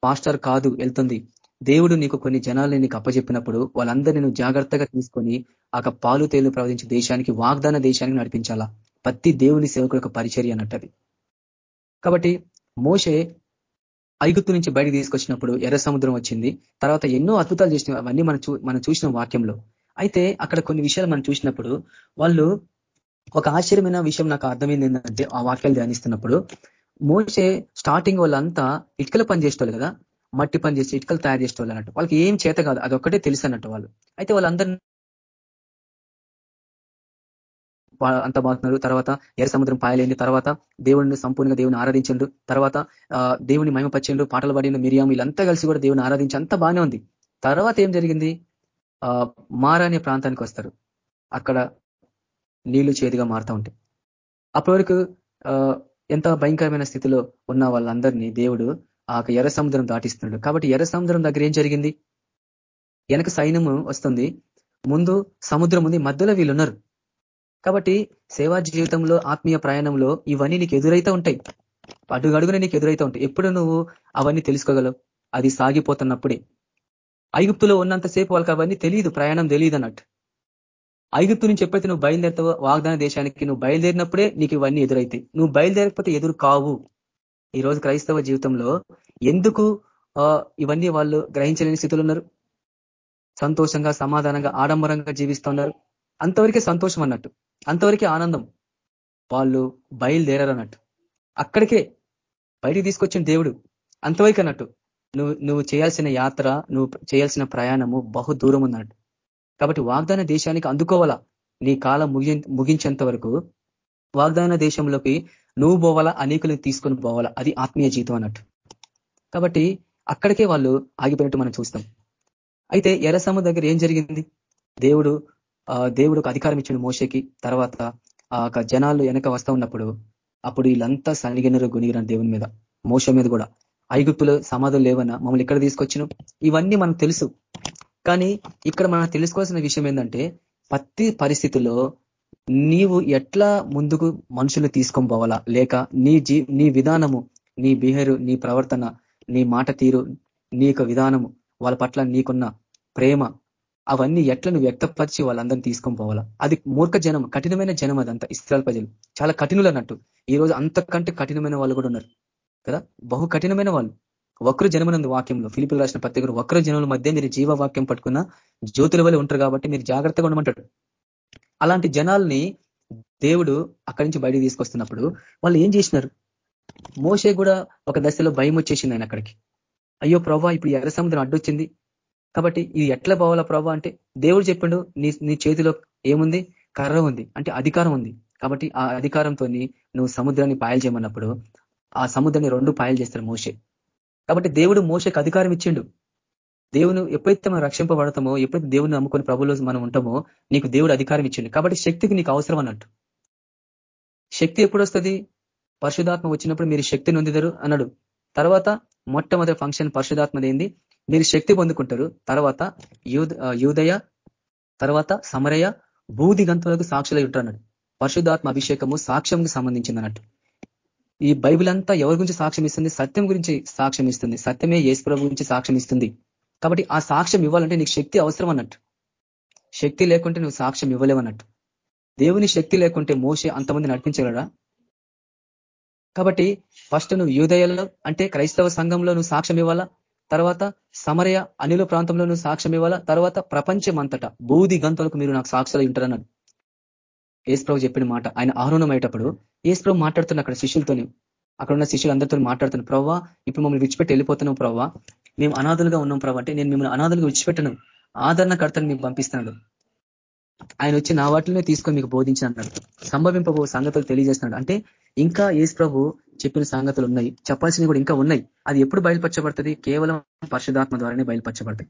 పాస్టర్ కాదు వెళ్తుంది. దేవుడు నీకు కొన్ని జనాలని నీకు అప్పచెప్పినప్పుడు వాళ్ళందరినీ నువ్వు జాగ్రత్తగా తీసుకొని ఆ పాలు తేలు ప్రవహించే దేశానికి వాగ్దాన దేశానికి నడిపించాలా? ప్రతి దేవుని సేవకుడు ఒక పరిచర్య అన్నట్టు కాబట్టి మోసే ఐగుత్తు నుంచి బయటకు తీసుకొచ్చినప్పుడు ఎర్ర సముద్రం వచ్చింది. తర్వాత ఎన్నో అద్భుతాలు చేసిన అవన్నీ మనం మనం చూసిన వాక్యంలో. అయితే అక్కడ కొన్ని విషయాలు మనం చూసినప్పుడు వాళ్ళు ఒక ఆశ్చర్యమైన విషయం నాకు అర్థమైంది ఏంటంటే ఆ వాక్యాలు ధ్యానిస్తున్నప్పుడు మోసే స్టార్టింగ్ వాళ్ళంతా ఇటుకల పని చేసేవాళ్ళు కదా? మట్టి పని చేసి ఇటుకలు తయారు చేసేవాళ్ళు అన్నట్టు. వాళ్ళకి ఏం చేత కాదు అదొక్కటే తెలుసు అన్నట్టు వాళ్ళు. అయితే వాళ్ళందరూ అంత బాగుతున్నారు తర్వాత ఎర్ర సముద్రం పాయలేని తర్వాత దేవుడిని సంపూర్ణంగా దేవుని ఆరాధించండు. తర్వాత దేవుని మహిమపచ్చిండు పాటలు పడిన మిరియాం. వీళ్ళంతా కలిసి కూడా దేవుని ఆరాధించి అంత బాగానే ఉంది. తర్వాత ఏం జరిగింది? మారా అనే ప్రాంతానికి వస్తారు. అక్కడ నీళ్ళు చేతిగా మారుతూ ఉంటాయి. అప్పటి వరకు ఎంత భయంకరమైన స్థితిలో ఉన్న వాళ్ళందరినీ దేవుడు ఆ ఎర్ర సముద్రం దాటిస్తున్నాడు. కాబట్టి ఎర్ర సముద్రం దగ్గర ఏం జరిగింది? వెనక సైన్యము వస్తుంది. ముందు సముద్రం ఉంది మధ్యలో వీళ్ళున్నారు కాబట్టి సేవా జీవితంలో ఆత్మీయ ప్రయాణంలో ఇవన్నీ నీకు ఎదురైతే ఉంటాయి. అడుగడుగునే నీకు ఎదురైతే ఉంటాయి. ఎప్పుడు నువ్వు అవన్నీ తెలుసుకోగలవు? అది సాగిపోతున్నప్పుడే. ఐగుప్తులో ఉన్నంతసేపు వాళ్ళకి అవన్నీ తెలియదు ప్రయాణం తెలియదు అన్నట్టు ఐగుప్తు నుంచి ఎప్పుడైతే నువ్వు బయలుదేరుతావో వాగ్దాన దేశానికి నువ్వు బయలుదేరినప్పుడే నీకు ఇవన్నీ ఎదురైతాయి. నువ్వు బయలుదేరకపోతే ఎదురు కావు. ఈ రోజు క్రైస్తవ జీవితంలో ఎందుకు ఇవన్నీ వాళ్ళు గ్రహించలేని స్థితిలో ఉన్నారు? సంతోషంగా సమాధానంగా ఆడంబరంగా జీవిస్తున్నారు అంతవరకే సంతోషం అన్నట్టు. అంతవరకే ఆనందం. వాళ్ళు బయలుదేరారు అన్నట్టు అక్కడికే బయటికి తీసుకొచ్చిన దేవుడు అంతవరకు అన్నట్టు. నువ్వు నువ్వు చేయాల్సిన యాత్ర నువ్వు చేయాల్సిన ప్రయాణము బహు దూరం ఉన్నట్టు కాబట్టి వాగ్దాన దేశానికి అందుకోవాలా? నీ కాలం ముగి ముగించేంత వరకు వాగ్దాన దేశంలోకి నువ్వు పోవాలా? అనేకులను తీసుకొని పోవాలా? అది ఆత్మీయ జీవితం అన్నట్టు. కాబట్టి అక్కడికే వాళ్ళు ఆగిపోయినట్టు మనం చూస్తాం. అయితే ఎర్రసమ్మ దగ్గర ఏం జరిగింది? దేవుడు దేవుడు అధికారం ఇచ్చిన మోసకి తర్వాత ఆ జనాలు వెనక వస్తా ఉన్నప్పుడు అప్పుడు వీళ్ళంతా సనిగినరు గునిగిన దేవుని మీద మోస మీద కూడా. ఐగుప్తులు సమాధులు లేవన్నా మమ్మల్ని ఇక్కడ తీసుకొచ్చినాం ఇవన్నీ మనకు తెలుసు. కానీ ఇక్కడ మనం తెలుసుకోవాల్సిన విషయం ఏంటంటే ప్రతి పరిస్థితుల్లో నీవు ఎట్లా ముందుకు మనుషులు తీసుకొని పోవాలా? లేక నీ జీ నీ విధానము నీ బిహేరు నీ ప్రవర్తన నీ మాట తీరు నీ విధానము వాళ్ళ పట్ల నీకున్న ప్రేమ అవన్నీ ఎట్లా నువ్వు వ్యక్తపరిచి వాళ్ళందరినీ తీసుకొని పోవాలా? అది మూర్ఖ జనం కఠినమైన జనం అదంతా ఇస్రాయల్ ప్రజలు. చాలా కఠినులు అన్నట్టు ఈ రోజు అంతకంటే కఠినమైన వాళ్ళు కూడా ఉన్నారు. కదా? బహు కఠినమైన వాళ్ళు. వక్ర జనమునందు వాక్యంలో ఫిలిపిలు రాసిన పత్రికలు వక్ర జనముల మధ్య మీరు జీవవాక్యం పట్టుకున్న జ్యోతుల వల్ల ఉంటారు కాబట్టి మీరు జాగ్రత్తగా ఉండమంటాడు. అలాంటి జనాల్ని దేవుడు అక్కడి నుంచి బయటికి తీసుకొస్తున్నప్పుడు వాళ్ళు ఏం చేసినారు? మోసే కూడా ఒక దశలో భయం వచ్చేసింది ఆయన అక్కడికి. అయ్యో ప్రభా ఇప్పుడు ఎర్ర సముద్రం అడ్డొచ్చింది. కాబట్టి ఇది ఎట్లా పోవాలా ప్రభా అంటే దేవుడు చెప్పిండు నీ నీ చేతిలో ఏముంది? కర్ర ఉంది. అంటే అధికారం ఉంది. కాబట్టి ఆ అధికారంతో నువ్వు సముద్రాన్ని పాయలు చేయమన్నప్పుడు ఆ సముద్రాన్ని రెండు పాయలు చేస్తారు మోసే కాబట్టి దేవుడు మోసకు అధికారం ఇచ్చిండు. దేవుని ఎప్పుడైతే మనం రక్షింపబడతామో ఎప్పుడైతే దేవుని నమ్ముకొని ప్రభులో మనం ఉంటామో నీకు దేవుడు అధికారం ఇచ్చిండు. కాబట్టి శక్తికి నీకు అవసరం అన్నట్టు. శక్తి ఎప్పుడు వస్తుంది? పరిశుధాత్మ వచ్చినప్పుడు మీరు శక్తిని పొందిదరు అన్నాడు. తర్వాత మొట్టమొదటి ఫంక్షన్ పరిశుధాత్మది ఏంది? మీరు శక్తి పొందుకుంటారు. తర్వాత యూదయ తర్వాత సమరయ బూది గంతులకు సాక్షులై ఉంటారు అన్నాడు. పరిశుధాత్మ అభిషేకము సాక్ష్యంకి సంబంధించింది అన్నట్టు. ఈ బైబిల్ అంతా ఎవరి గురించి సాక్ష్యం ఇస్తుంది సత్యం గురించి సాక్ష్యం ఇస్తుంది సత్యమే ఏసుప్రభు గురించి సాక్ష్యం ఇస్తుంది కాబట్టి ఆ సాక్ష్యం ఇవ్వాలంటే నీకు శక్తి అవసరం అన్నట్టు. శక్తి లేకుంటే నువ్వు సాక్ష్యం ఇవ్వలేవన్నట్టు దేవుని శక్తి లేకుంటే మోసే అంతమంది నడిపించగలరా కాబట్టి ఫస్ట్ నువ్వు యూదయలో అంటే క్రైస్తవ సంఘంలో నువ్వు సాక్ష్యం ఇవ్వాలా? తర్వాత సమరయ అనిల ప్రాంతంలో నువ్వు సాక్ష్యం ఇవ్వాలా? తర్వాత ప్రపంచం అంతటా బూది గంతలకు మీరు నాకు సాక్షులు ఉంటారన్నాడు ఏసుప్రభు చెప్పిన మాట. ఆయన ఆహ్వానం అయ్యేటప్పుడు ఏసుప్రభు మాట్లాడుతున్న అక్కడ శిష్యులతోని అక్కడ ఉన్న శిష్యులు అందరితో మాట్లాడుతున్న ప్రవ్వా ఇప్పుడు మమ్మల్ని విడిచిపెట్టి వెళ్ళిపోతున్నాం ప్రవ్వా. మేము అనాథులుగా ఉన్నాం ప్రభావ అంటే నేను మిమ్మల్ని అనాథులుగా విడిచిపెట్టను. ఆదరణకర్తను మీకు పంపిస్తున్నాడు. ఆయన వచ్చి నా వాటిలోనే తీసుకొని మీకు బోధించిన అన్నాడు సంభవింపబో సంగతులు తెలియజేస్తున్నాడు. అంటే ఇంకా ఏసు ప్రభు చెప్పిన సంగతులు ఉన్నాయి. చెప్పాల్సినవి కూడా ఇంకా ఉన్నాయి. అది ఎప్పుడు బయలుపరచబడుతుంది? కేవలం పరిశుధాత్మ ద్వారానే బయలుపరచబడతాయి.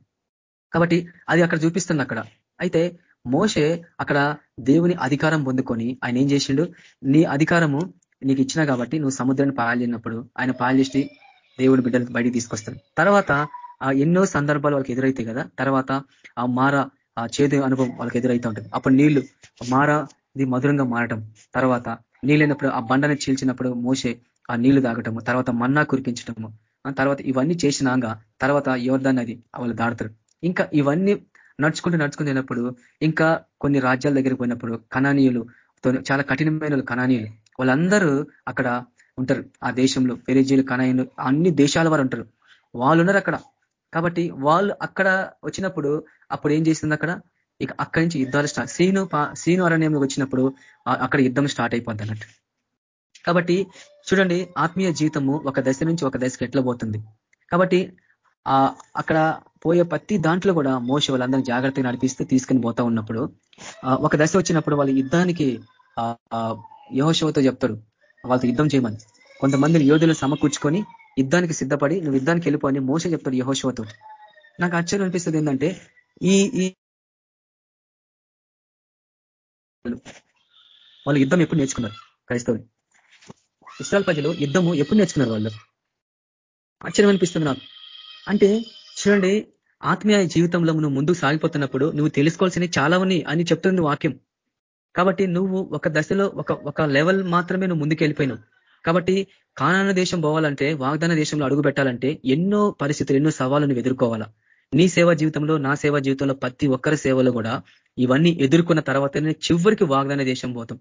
కాబట్టి అది అక్కడ చూపిస్తుంది అక్కడ అయితే మోసే అక్కడ దేవుని అధికారం పొందుకొని ఆయన ఏం చేసిండు? నీ అధికారము నీకు ఇచ్చిన కాబట్టి నువ్వు సముద్రాన్ని పాలినప్పుడు ఆయన పాలిష్టి దేవుడి బిడ్డలు బయటికి తీసుకొస్తాడు తర్వాత ఎన్నో సందర్భాలు వాళ్ళకి ఎదురైతాయి కదా? తర్వాత ఆ మార ఆ చేదు అనుభవం వాళ్ళకి ఎదురైతే ఉంటుంది. అప్పుడు నీళ్ళు మారది మధురంగా మారటం. తర్వాత నీళ్ళైనప్పుడు ఆ బండని చీల్చినప్పుడు మోసే ఆ నీళ్ళు తాగటము. తర్వాత మన్నా కురిపించటము. తర్వాత ఇవన్నీ చేసినాక తర్వాత యోర్దాన్ అది వాళ్ళు దాడతారు ఇంకా ఇవన్నీ నడుచుకుంటూ నడుచుకుంటున్నప్పుడు ఇంకా కొన్ని రాజ్యాల దగ్గరికి పోయినప్పుడు కణానీయులు చాలా కఠినమైన కణానీయులు వాళ్ళందరూ అక్కడ ఉంటారు. ఆ దేశంలో పెరిజీలు కణాయిలు అన్ని దేశాల వారు ఉంటారు. వాళ్ళు ఉన్నారు అక్కడ. కాబట్టి వాళ్ళు అక్కడ వచ్చినప్పుడు అప్పుడు ఏం చేస్తుంది అక్కడ? ఇక అక్కడి నుంచి యుద్ధాలు స్టార్ట్. సీను సీను అరణ్యంలో వచ్చినప్పుడు అక్కడ యుద్ధం స్టార్ట్ అయిపోద్ది అన్నట్టు. కాబట్టి చూడండి ఆత్మీయ జీవితము ఒక దశ నుంచి ఒక దశకి ఎట్లా పోతుంది? కాబట్టి అక్కడ పోయే ప్రతి దాంట్లో కూడా మోస వాళ్ళందరినీ జాగ్రత్తగా నడిపిస్తూ తీసుకుని పోతా ఉన్నప్పుడు ఒక దశ వచ్చినప్పుడు వాళ్ళు యుద్ధానికి యహోశవతో చెప్తారు వాళ్ళతో యుద్ధం చేయమని. కొంతమందిని యోధులను సమకూర్చుకొని యుద్ధానికి సిద్ధపడి నువ్వు యుద్ధానికి వెళ్ళిపోని మోస చెప్తాడు యహోశవతో నాకు ఆశ్చర్యం అనిపిస్తుంది ఏంటంటే ఈ ఈ వాళ్ళు యుద్ధం ఎప్పుడు నేర్చుకున్నారు? క్రైస్తవులు. ఇస్రాల్ ప్రజలు యుద్ధము ఎప్పుడు నేర్చుకున్నారు వాళ్ళు? ఆశ్చర్యం అనిపిస్తుంది నాకు. అంటే చూడండి ఆత్మీయ జీవితంలో నువ్వు ముందుకు సాగిపోతున్నప్పుడు నువ్వు తెలుసుకోవాల్సినవి చాలా ఉన్నాయి అని చెప్తుంది వాక్యం. కాబట్టి నువ్వు ఒక దశలో ఒక ఒక లెవెల్ మాత్రమే నువ్వు ముందుకు వెళ్ళిపోయినావు. కాబట్టి కానాన దేశం పోవాలంటే వాగ్దాన దేశంలో అడుగు పెట్టాలంటే ఎన్నో పరిస్థితులు ఎన్నో సవాళ్ళు నువ్వు ఎదుర్కోవాలా? నీ సేవా జీవితంలో నా సేవా జీవితంలో ప్రతి ఒక్కరి సేవలో కూడా ఇవన్నీ ఎదుర్కొన్న తర్వాతనే చివరికి వాగ్దాన దేశం పోతాం.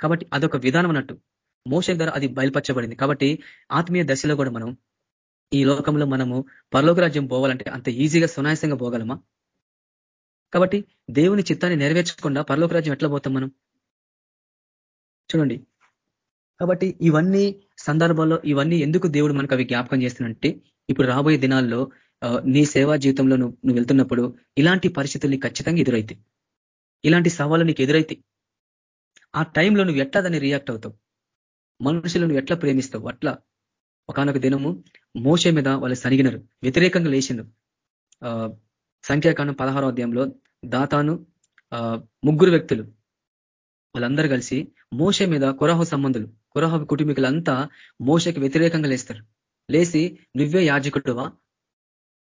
కాబట్టి అదొక విధానం అన్నట్టు. మోసం ద్వారా అది బయలుపరచబడింది. కాబట్టి ఆత్మీయ దశలో కూడా మనం ఈ లోకంలో మనము పరలోక రాజ్యం పోవాలంటే అంత ఈజీగా సునాయాసంగా పోగలమా? కాబట్టి దేవుని చిత్తాన్ని నెరవేర్చకుండా పరలోక రాజ్యం ఎట్లా పోతాం మనం? చూడండి. కాబట్టి ఇవన్నీ సందర్భాల్లో ఇవన్నీ ఎందుకు దేవుడు మనకు అవి జ్ఞాపకం చేస్తున్నంటే ఇప్పుడు రాబోయే దినాల్లో నీ సేవా జీవితంలో నువ్వు వెళ్తున్నప్పుడు ఇలాంటి పరిస్థితులు ఖచ్చితంగా ఎదురైతాయి. ఇలాంటి సవాళ్ళు నీకు ఎదురైతాయి. ఆ టైంలో నువ్వు ఎట్లా దాన్ని రియాక్ట్ అవుతావు? మనుషులు నువ్వు ఎట్లా ప్రేమిస్తావు? అట్లా ఒకనొక దినము మోస మీద వాళ్ళు సరిగినారు వ్యతిరేకంగా లేచిండు సంఖ్యాకాండం పదహారో అధ్యాయంలో దాతాను ముగ్గురు వ్యక్తులు వాళ్ళందరూ కలిసి మోస మీద కురహ సంబంధులు కురహ కుటుంబీకులంతా మోసకి వ్యతిరేకంగా లేస్తారు. లేచి నువ్వే యాజకుడువా?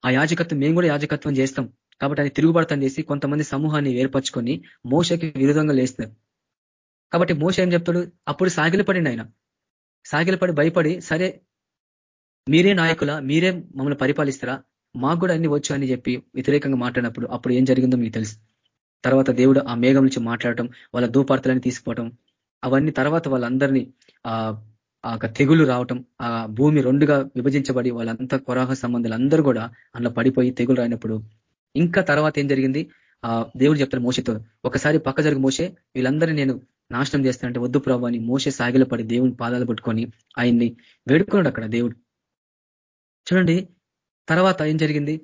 ఆ యాజకత్వం మేము కూడా యాజకత్వం చేస్తాం. కాబట్టి ఆయన తిరుగుబడతాం చేసి కొంతమంది సమూహాన్ని ఏర్పరచుకొని మోసకి విరుద్ధంగా లేస్తున్నారు కాబట్టి మోస ఏం చెప్తాడు? అప్పుడు సాగిలపడింది ఆయన. సాగిలపడి భయపడి సరే మీరే నాయకుల? మీరే మమ్మల్ని పరిపాలిస్తారా? మాకు కూడా అన్ని వచ్చు అని చెప్పి వ్యతిరేకంగా మాట్లాడినప్పుడు అప్పుడు ఏం జరిగిందో మీకు తెలుసు. తర్వాత దేవుడు ఆ మేఘం నుంచి మాట్లాడటం వాళ్ళ దూపార్తలని తీసుకోవటం అవన్నీ తర్వాత వాళ్ళందరినీ ఆ తెగులు రావటం ఆ భూమి రెండుగా విభజించబడి వాళ్ళంతా కొరాహ సంబంధాలు అందరూ కూడా అందులో పడిపోయి తెగులు రాయినప్పుడు ఇంకా తర్వాత ఏం జరిగింది? ఆ దేవుడు చెప్తారు మోసతో ఒకసారి పక్క జరిగి మోసే వీళ్ళందరినీ నేను నాశనం చేస్తానంటే వద్దు ప్రభు అని మోసే సాగిలపడి దేవుని పాదాలు పట్టుకొని ఆయన్ని వేడుకున్నాడు అక్కడ దేవుడు. చూడండి తర్వాత ఏం జరిగింది?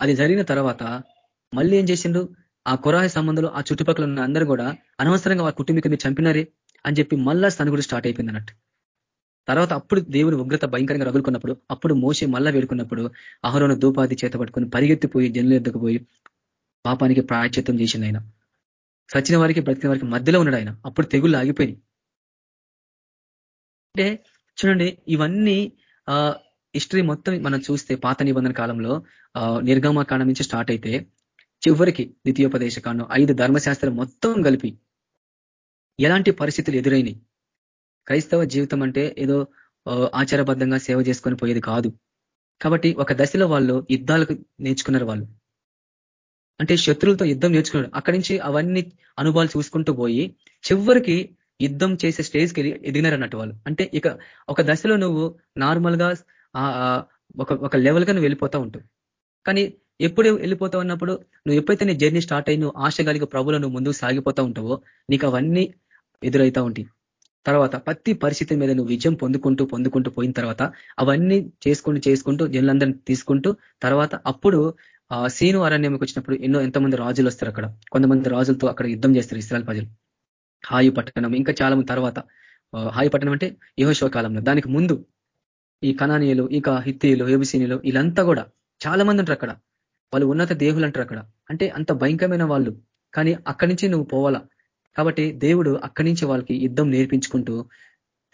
అది జరిగిన తర్వాత మళ్ళీ ఏం చేసిండు? ఆ కురాహ సంబంధాలు ఆ చుట్టుపక్కల ఉన్న అందరూ కూడా అనవసరంగా వారి కుటుంబీకుని చంపినారే అని చెప్పి మళ్ళా కూడా స్టార్ట్ అయిపోయింది అన్నట్టు. తర్వాత అప్పుడు దేవుని ఉగ్రత భయంకరంగా రగులుకున్నప్పుడు అప్పుడు మోసే మళ్ళా వేడుకున్నప్పుడు అహరోను దూపాది చేత పట్టుకొని పరిగెత్తిపోయి జన్లు ఎద్దుకుపోయి పాపానికి ప్రాయచిత్తం చేసింది ఆయన. సచిన వారికి బ్రతికిన వారికి మధ్యలో ఉన్నాడు ఆయన. అప్పుడు తెగుళ్ళు ఆగిపోయినాయి. అంటే చూడండి ఇవన్నీ హిస్టరీ మొత్తం మనం చూస్తే పాత నిబంధన కాలంలో నిర్గమకాండం నుంచి స్టార్ట్ అయితే చివరికి ద్వితీయోపదేశ కాండం ఐదు ధర్మశాస్త్రం మొత్తం కలిపి ఎలాంటి పరిస్థితులు ఎదురైనాయి? క్రైస్తవ జీవితం అంటే ఏదో ఆచారబద్ధంగా సేవ చేసుకొని పోయేది కాదు. కాబట్టి ఒక దశలో వాళ్ళు యుద్ధాలకు నేర్చుకున్నారు వాళ్ళు. అంటే శత్రువులతో యుద్ధం నేర్చుకున్నారు. అక్కడి నుంచి అవన్నీ అనుభవాలు చూసుకుంటూ పోయి చివరికి యుద్ధం చేసే స్టేజ్కి వెళ్ళి ఎదిగినారు అన్నట్టు వాళ్ళు. అంటే ఇక ఒక దశలో నువ్వు నార్మల్గా ఒక ఒక లెవెల్గా నువ్వు వెళ్ళిపోతా ఉంటావు. కానీ ఎప్పుడు వెళ్ళిపోతావు అన్నప్పుడు నువ్వు ఎప్పుడైతే నీ జర్నీ స్టార్ట్ అయ్యి నువ్వు ఆశ కలిగి ప్రభులో నువ్వు ముందుకు సాగిపోతా ఉంటావో నీకు అవన్నీ ఎదురైతా ఉంటాయి. తర్వాత ప్రతి పరిస్థితి మీద నువ్వు విజయం పొందుకుంటూ పొందుకుంటూ పోయిన తర్వాత అవన్నీ చేసుకుంటూ చేసుకుంటూ జనులందరినీ తీసుకుంటూ తర్వాత అప్పుడు సీను అరణ్యంకి వచ్చినప్పుడు ఎన్నో ఎంతమంది రాజులు వస్తారు అక్కడ. కొంతమంది రాజులతో అక్కడ యుద్ధం చేస్తారు ఇస్రాయల్ ప్రజలు. హాయి పట్టణం ఇంకా చాలా మంది తర్వాత హాయి పట్టణం అంటే యహోశివ కాలంలో. దానికి ముందు ఈ కణానీయులు ఇక హిత్తీయులు ఏబిసీనిలు వీళ్ళంతా కూడా చాలా మంది ఉంటారు అక్కడ. వాళ్ళు ఉన్నత దేవులు అంటారు అక్కడ. అంటే అంత భయంకరమైన వాళ్ళు. కానీ అక్కడి నుంచి నువ్వు పోవాలా? కాబట్టి దేవుడు అక్కడి నుంచి వాళ్ళకి యుద్ధం నేర్పించుకుంటూ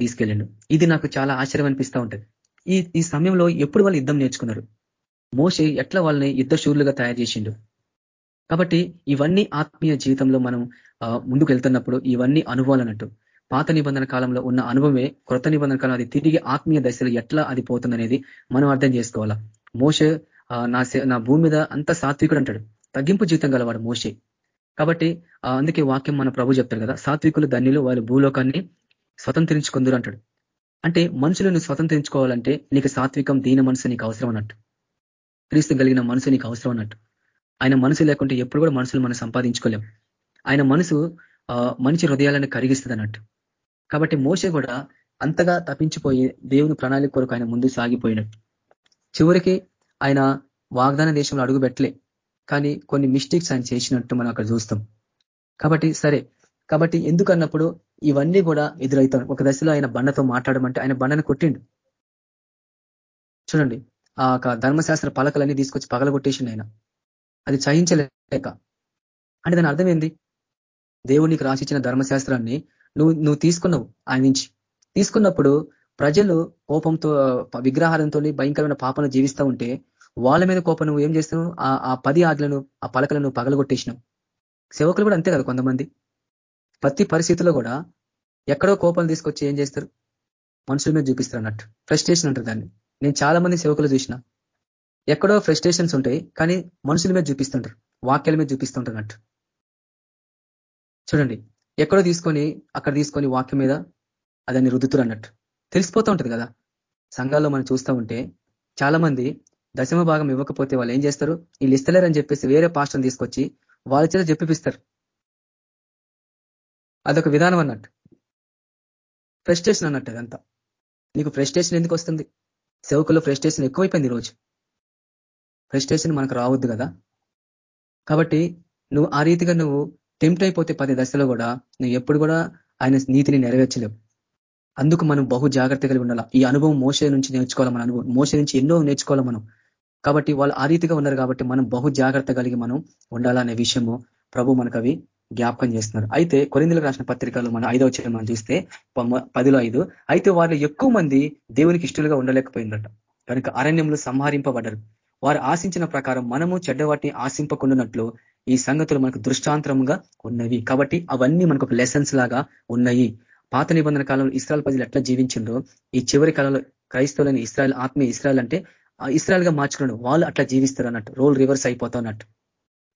తీసుకెళ్ళిండు. ఇది నాకు చాలా ఆశ్చర్యం అనిపిస్తూ ఉంటుంది. ఈ ఈ సమయంలో ఎప్పుడు వాళ్ళు యుద్ధం నేర్చుకున్నారు? మోసే ఎట్లా వాళ్ళని యుద్ధ శూరులుగా తయారు చేసిండు? కాబట్టి ఇవన్నీ ఆత్మీయ జీవితంలో మనం ముందుకు వెళ్తున్నప్పుడు ఇవన్నీ అనుభవాలన్నట్టు పాత నిబంధన కాలంలో ఉన్న అనుభవమే కృత నిబంధన కాలం అది తిరిగి ఆత్మీయ దశలు ఎట్లా అది పోతుందనేది మనం అర్థం చేసుకోవాలా. మోసే నా నా భూమి మీద అంత సాత్వికుడు అంటాడు. తగ్గింపు జీవితం గలవాడు మోసే కాబట్టి అందుకే వాక్యం మన ప్రభు చెప్తారు కదా సాత్వికులు ధన్యులు వారి భూలోకాన్ని స్వతంత్రించుకుందరు అంటాడు. అంటే మనుషులను స్వతంత్రించుకోవాలంటే నీకు సాత్వికం దీన మనసు నీకు అవసరం అన్నట్టు. క్రీస్తు కలిగిన మనసు నీకు అవసరం అన్నట్టు. ఆయన మనసు లేకుంటే ఎప్పుడు కూడా మనుషులు మనం సంపాదించుకోలేం. ఆయన మనసు మంచి హృదయాలను కరిగిస్తుంది అన్నట్టు కాబట్టి మోసే కూడా అంతగా తప్పించిపోయి దేవుని ప్రణాళిక కొరకు ఆయన ముందు సాగిపోయినట్టు చివరికి ఆయన వాగ్దాన దేశంలో అడుగుపెట్టలే కానీ కొన్ని మిస్టేక్స్ ఆయన చేసినట్టు మనం అక్కడ చూస్తాం. కాబట్టి సరే కాబట్టి ఎందుకన్నప్పుడు ఇవన్నీ కూడా ఎదురవుతాం ఒక దశలో ఆయన బండతో మాట్లాడమంటే ఆయన బండను కొట్టిండు. చూడండి ఆ ధర్మశాస్త్ర పలకలన్నీ తీసుకొచ్చి పగలగొట్టేసిండు ఆయన. అది చహించలేక అంటే దాని అర్థం ఏంది? దేవునికి రాసిచ్చిన ధర్మశాస్త్రాన్ని నువ్వు నువ్వు తీసుకున్నావు ఆయన నుంచి. తీసుకున్నప్పుడు ప్రజలు కోపంతో విగ్రహాలతో భయంకరమైన పాపను జీవిస్తూ ఉంటే వాళ్ళ మీద కోపం నువ్వు ఏం చేస్తున్నావు? ఆ పది ఆజ్లను ఆ పలకలను పగలగొట్టేసినావు. సేవకులు కూడా అంతే కదా కొంతమంది. ప్రతి పరిస్థితిలో కూడా ఎక్కడో కోపాలు తీసుకొచ్చి ఏం చేస్తారు? మనుషుల మీద చూపిస్తారు అన్నట్టు. ఫ్రస్ట్రేషన్ అంటారు దాన్ని. నేను చాలా మంది సేవకులు చూసిన. ఎక్కడో ఫ్రస్ట్రేషన్స్ ఉంటాయి కానీ మనుషుల మీద చూపిస్తుంటారు. వాక్యాల మీద చూపిస్తుంటారు అన్నట్టు. చూడండి. ఎక్కడో తీసుకొని అక్కడ తీసుకొని వాక్యం మీద అదాన్ని రుద్దుతురు అన్నట్టు. తెలిసిపోతూ ఉంటుంది కదా. సంఘాల్లో మనం చూస్తూ ఉంటే చాలా మంది దశమ భాగం ఇవ్వకపోతే వాళ్ళు ఏం చేస్తారు? వీళ్ళు ఇస్తలేరని చెప్పేసి వేరే పాస్టర్ని తీసుకొచ్చి వాళ్ళ చేత చెప్పిపిస్తారు అదొక విధానం అన్నట్టు. ఫ్రస్ట్రేషన్ అన్నట్టు అదంతా. నీకు ఫ్రస్ట్రేషన్ ఎందుకు వస్తుంది? సేవకుల్లో ఫ్రస్ట్రేషన్ ఎక్కువైపోయింది ఈరోజు ఫ్రస్ట్రేషన్ మనకు రావద్దు కదా. కాబట్టి నువ్వు ఆ రీతిగా నువ్వు టెంప్ట్ అయిపోతే పది దశలో కూడా నువ్వు ఎప్పుడు కూడా ఆయన నీతిని నెరవేర్చలేవు అందుకు మనం బహు జాగ్రత్త కలిగి ఉండాలి. ఈ అనుభవం మోస నుంచి నేర్చుకోవాలి మన అనుభవం? మోస నుంచి ఎన్నో నేర్చుకోవాలి మనం? కాబట్టి వాళ్ళు ఆ రీతిగా ఉన్నారు కాబట్టి మనం బహు జాగ్రత్త కలిగి మనం ఉండాలనే విషయము ప్రభు మనకు అవి జ్ఞాపకం చేస్తున్నారు. అయితే కొరిందులకు రాసిన పత్రికలు మనం ఐదవ చర్య మనం చూస్తే పదిలో ఐదు అయితే వాళ్ళు ఎక్కువ మంది దేవునికి ఇష్టలుగా ఉండలేకపోయిందట కనుక అరణ్యంలో సంహరింపబడ్డరు వారు ఆశించిన ప్రకారం మనము చెడ్డవాటిని ఆశింపకుండానట్లు ఈ సంగతులు మనకు దృష్టాంతరంగా ఉన్నవి. కాబట్టి అవన్నీ మనకు ఒక లెసన్స్ లాగా ఉన్నాయి. పాత నిబంధన కాలంలో ఇస్రాయల్ ప్రజలు ఎట్లా జీవించిండ్రో ఈ చివరి కాలంలో క్రైస్తవులని ఇస్రాయల్ ఆత్మీయ ఇస్రాయల్ అంటే ఇస్రాయల్గా మార్చుకున్నాడు. వాళ్ళు అట్లా జీవిస్తారు అన్నట్టు. రోల్ రివర్స్ అయిపోతా అన్నట్టు.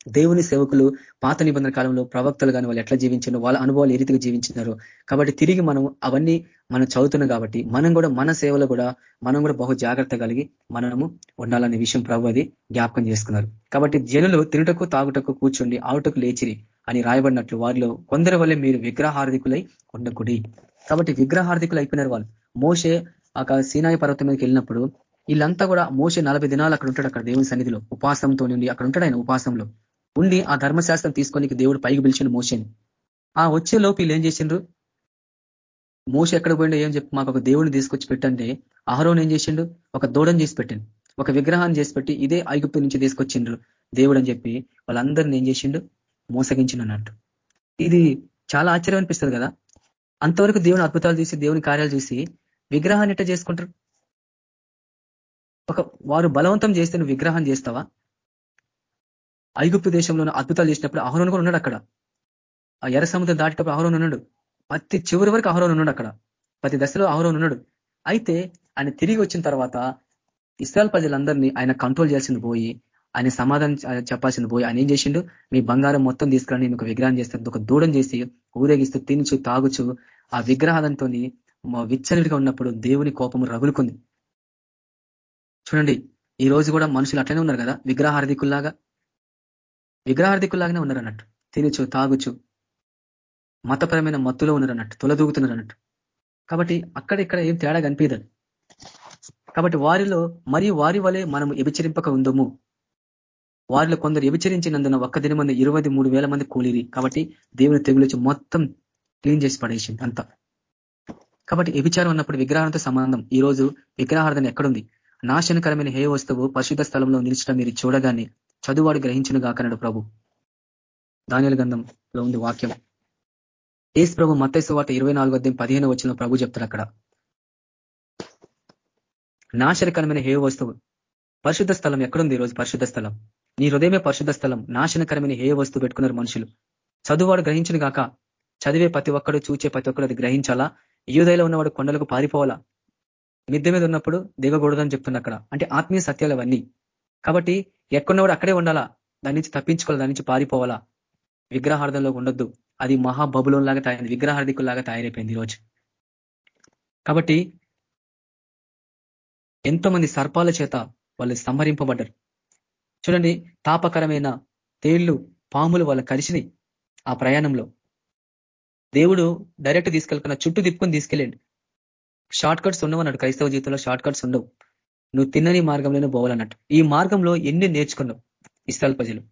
దేవుని సేవకులు పాత నిబంధన కాలంలో ప్రవక్తలు కానీ వాళ్ళు ఎట్లా జీవించారో వాళ్ళ అనుభవాలు ఏ రీతిగా జీవించినారు కాబట్టి తిరిగి మనం అవన్నీ మనం చదువుతున్నాం కాబట్టి మనం కూడా మన సేవలో కూడా మనం కూడా బహు జాగ్రత్త కలిగి మనము ఉండాలనే విషయం ప్రభు అది జ్ఞాపకం చేసుకున్నారు. కాబట్టి జనులు తినుటకు తాగుటకు కూర్చుండి ఆవుటకు లేచిరి అని రాయబడినట్లు వారిలో కొందరి వల్లే మీరు విగ్రహార్థికులై ఉండకుడి. కాబట్టి విగ్రహార్థికులు అయిపోయినారు వాళ్ళు. మోసే ఒక సీనాయి పర్వతం మీదకి వెళ్ళినప్పుడు వీళ్ళంతా కూడా మోసే నలభై దినాలు అక్కడ ఉంటాడు అక్కడ దేవుని సన్నిధిలో ఉపాసంతో నుండి అక్కడ ఉంటాడు ఆయన ఉపాసంలో ఉండి ఆ ధర్మశాస్త్రం తీసుకొని దేవుడు పైకి పిలిచిండు మోసేని ఆ వచ్చే లోపు వీళ్ళు ఏం చేసిండ్రు? మోస ఎక్కడ పోయిండో ఏం చెప్పి మాకు ఒక దేవుడిని తీసుకొచ్చి పెట్టంటే ఆహరోన్ ఏం చేసిండు? ఒక దూడని చేసి పెట్టిండు. ఒక విగ్రహాన్ని చేసి పెట్టి ఇదే ఐగుప్తు నుంచి తీసుకొచ్చిండ్రు దేవుడు అని చెప్పి వాళ్ళందరిని ఏం చేసిండు? మోసగించిండు అన్నట్టు. ఇది చాలా ఆశ్చర్యం అనిపిస్తుంది కదా. అంతవరకు దేవుని అద్భుతాలు చూసి దేవుని కార్యాలు చూసి విగ్రహాన్ని ఎట్ట చేసుకుంటారు? ఒక వారు బలవంతం చేస్తే నువ్వు విగ్రహం చేస్తావా? ఐగుప్తు దేశంలో అద్భుతాలు చేసినప్పుడు అహరోన్ కూడా ఉన్నాడు అక్కడ. ఆ ఎర్ర సముద్రం దాటేటప్పుడు అహరోన్ ఉన్నాడు. ప్రతి చివరి వరకు అహరోన్ ఉన్నాడు అక్కడ. ప్రతి దశలో అహరోన్ ఉన్నాడు. అయితే ఆయన తిరిగి వచ్చిన తర్వాత ఇస్రాయల్ ప్రజలందరినీ ఆయన కంట్రోల్ చేయాల్సింది పోయి ఆయన సమాధానం చెప్పాల్సింది పోయి ఆయన ఏం చేసిండు? మీ బంగారం మొత్తం తీసుకుని మీకు విగ్రహం చేస్తారు ఒక దూడం చేసి ఊరేగిస్తూ తినుచు తాగుచు ఆ విగ్రహాలంతో విచ్చలుడిగా ఉన్నప్పుడు దేవుని కోపము రగులుకుంది. చూడండి ఈ రోజు కూడా మనుషులు అట్లనే ఉన్నారు కదా విగ్రహార్థికుల్లాగా విగ్రహార్థికులాగానే ఉన్నారు అన్నట్టు తినచ్చు తాగుచు మతపరమైన మత్తులో ఉన్నారు అన్నట్టు తొలదూగుతున్నారు అన్నట్టు కాబట్టి అక్కడ ఇక్కడ ఏం తేడా కనిపించదు. కాబట్టి వారిలో మరియు వారి వలె మనం ఎబిచరింపక ఉందము. వారిలో కొందరు ఎబిచరించినందున ఒక్క దిన మంది ఇరవై మూడు వేల మంది కూలిరి. కాబట్టి దేవుని తెగులు మొత్తం క్లీన్ చేసి పడేసింది అంతా. కాబట్టి ఎబిచారం ఉన్నప్పుడు విగ్రహాలతో సంబంధం. ఈ రోజు విగ్రహార్థన ఎక్కడుంది? నాశనకరమైన హే వస్తువు పరిశుద్ధ స్థలంలో నిలిచడం మీరు చూడగానే చదువాడు గ్రహించిన గాకనడు ప్రభు. ధాన్యాల గంధంలో ఉంది వాక్యం. ఏసు ప్రభు మత్తైసు వార్త ఇరవై నాలుగు అధ్యాయం పదిహేను వచ్చిన ప్రభు చెప్తారు అక్కడ. నాశనకరమైన హే వస్తువు. పరిశుద్ధ స్థలం ఎక్కడుంది ఈరోజు పరిశుద్ధ స్థలం? నీ హృదయమే పరిశుద్ధ స్థలం. నాశనకరమైన హే వస్తువు పెట్టుకున్నారు మనుషులు. చదువువాడు గ్రహించిన గాక చదివే ప్రతి ఒక్కడు చూచే ప్రతి ఒక్కడు అది గ్రహించాలా? యూదయలో ఉన్నవాడు కొండలకు పారిపోవాలా? మిద్దె మీద ఉన్నప్పుడు దిగకూడదని చెప్తున్నా అక్కడ. అంటే ఆత్మీయ సత్యాలు అవన్నీ. కాబట్టి ఎక్కడున్నవాడు అక్కడే ఉండాలా? దాని నుంచి తప్పించుకోవాలి? దాని నుంచి పారిపోవాలా? విగ్రహార్థంలో ఉండొద్దు. అది మహాబబులం లాగా తయారైంది. విగ్రహార్థికుల్లాగా తయారైపోయింది ఈరోజు. కాబట్టి ఎంతో మంది సర్పాల చేత వాళ్ళు సంహరింపబడ్డారు. చూడండి తాపకరమైన తేళ్ళు పాములు వాళ్ళ కలిసినాయి ఆ ప్రయాణంలో. దేవుడు డైరెక్ట్ తీసుకెళ్ళకుండా చుట్టూ తిప్పుకొని తీసుకెళ్ళండి. షార్ట్ కట్స్ ఉండవు అన్నట్టు క్రైస్తవ జీవితంలో షార్ట్ కట్స్ ఉండవు. నువ్వు తిన్నని మార్గంలోనే పోవాలన్నట్టు. ఈ మార్గంలో ఎన్ని నేర్చుకున్నావు? ఇస్రాల్ ప్రజలు.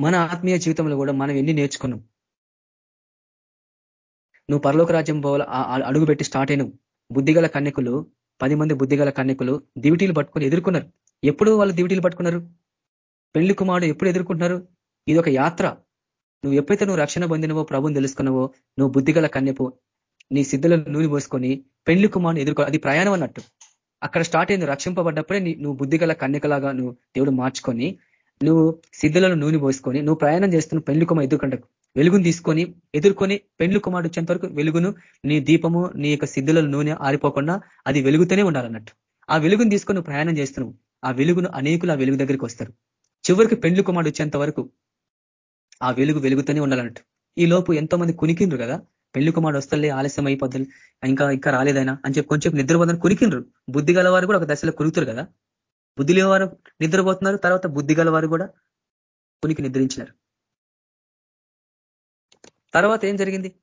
మన ఆత్మీయ జీవితంలో కూడా మనం ఎన్ని నేర్చుకున్నాం? నువ్వు పరలోక రాజ్యం పోవాల అడుగు పెట్టి స్టార్ట్ అయినవు. బుద్ధిగల కన్యకులు పది మంది బుద్ధిగల కన్యకులు దివిటీలు పట్టుకొని ఎదుర్కొన్నారు. ఎప్పుడు వాళ్ళు దివిటీలు పట్టుకున్నారు? పెళ్ళి కుమారుడు ఎప్పుడు ఎదుర్కొంటున్నారు? ఇది ఒక యాత్ర. నువ్వు ఎప్పుడైతే నువ్వు రక్షణ పొందినవో ప్రభుని తెలుసుకున్నావో నువ్వు బుద్ధిగల కన్యపు నీ సిద్ధలో నూనె పోసుకొని పెళ్ళి కుమారుని ఎదుర్కో అది ప్రయాణం అన్నట్టు. అక్కడ స్టార్ట్ అయింది రక్షింపబడ్డప్పుడే నువ్వు బుద్ధిగల కన్యకలాగా నువ్వు దేవుడు మార్చుకొని నువ్వు సిద్ధులను నూనె పోసుకొని నువ్వు ప్రయాణం చేస్తున్న పెళ్ళి కుమార్ ఎదుర్కొంటకు వెలుగును తీసుకొని ఎదుర్కొని పెండ్లు కుమారుడు వచ్చేంత వరకు వెలుగును నీ దీపము నీ యొక్క సిద్ధుల నూనె ఆరిపోకుండా అది వెలుగుతూనే ఉండాలన్నట్టు ఆ వెలుగును తీసుకొని ప్రయాణం చేస్తున్నావు. ఆ వెలుగును అనేకులు ఆ వెలుగు దగ్గరికి వస్తారు. చివరికి పెండ్లు కుమారుడు వచ్చేంత వరకు ఆ వెలుగు వెలుగుతూనే ఉండాలన్నట్టు ఈ లోపు ఎంతో మంది కునికిండ్రు కదా పెళ్ళి కుమారుడు వస్తలే ఆలస్యం అయిపోద్ది ఇంకా ఇంకా రాలేదైనా అని చెప్పి కొంచెం నిద్రపోదని కురికినరు బుద్ధి గలవారు కూడా ఒక దశలో కురుకుతారు కదా. బుద్ధి లేనివారు నిద్రపోతున్నారు తర్వాత బుద్ధి గలవారు కూడా కునికి నిద్రించినారు. తర్వాత ఏం జరిగింది?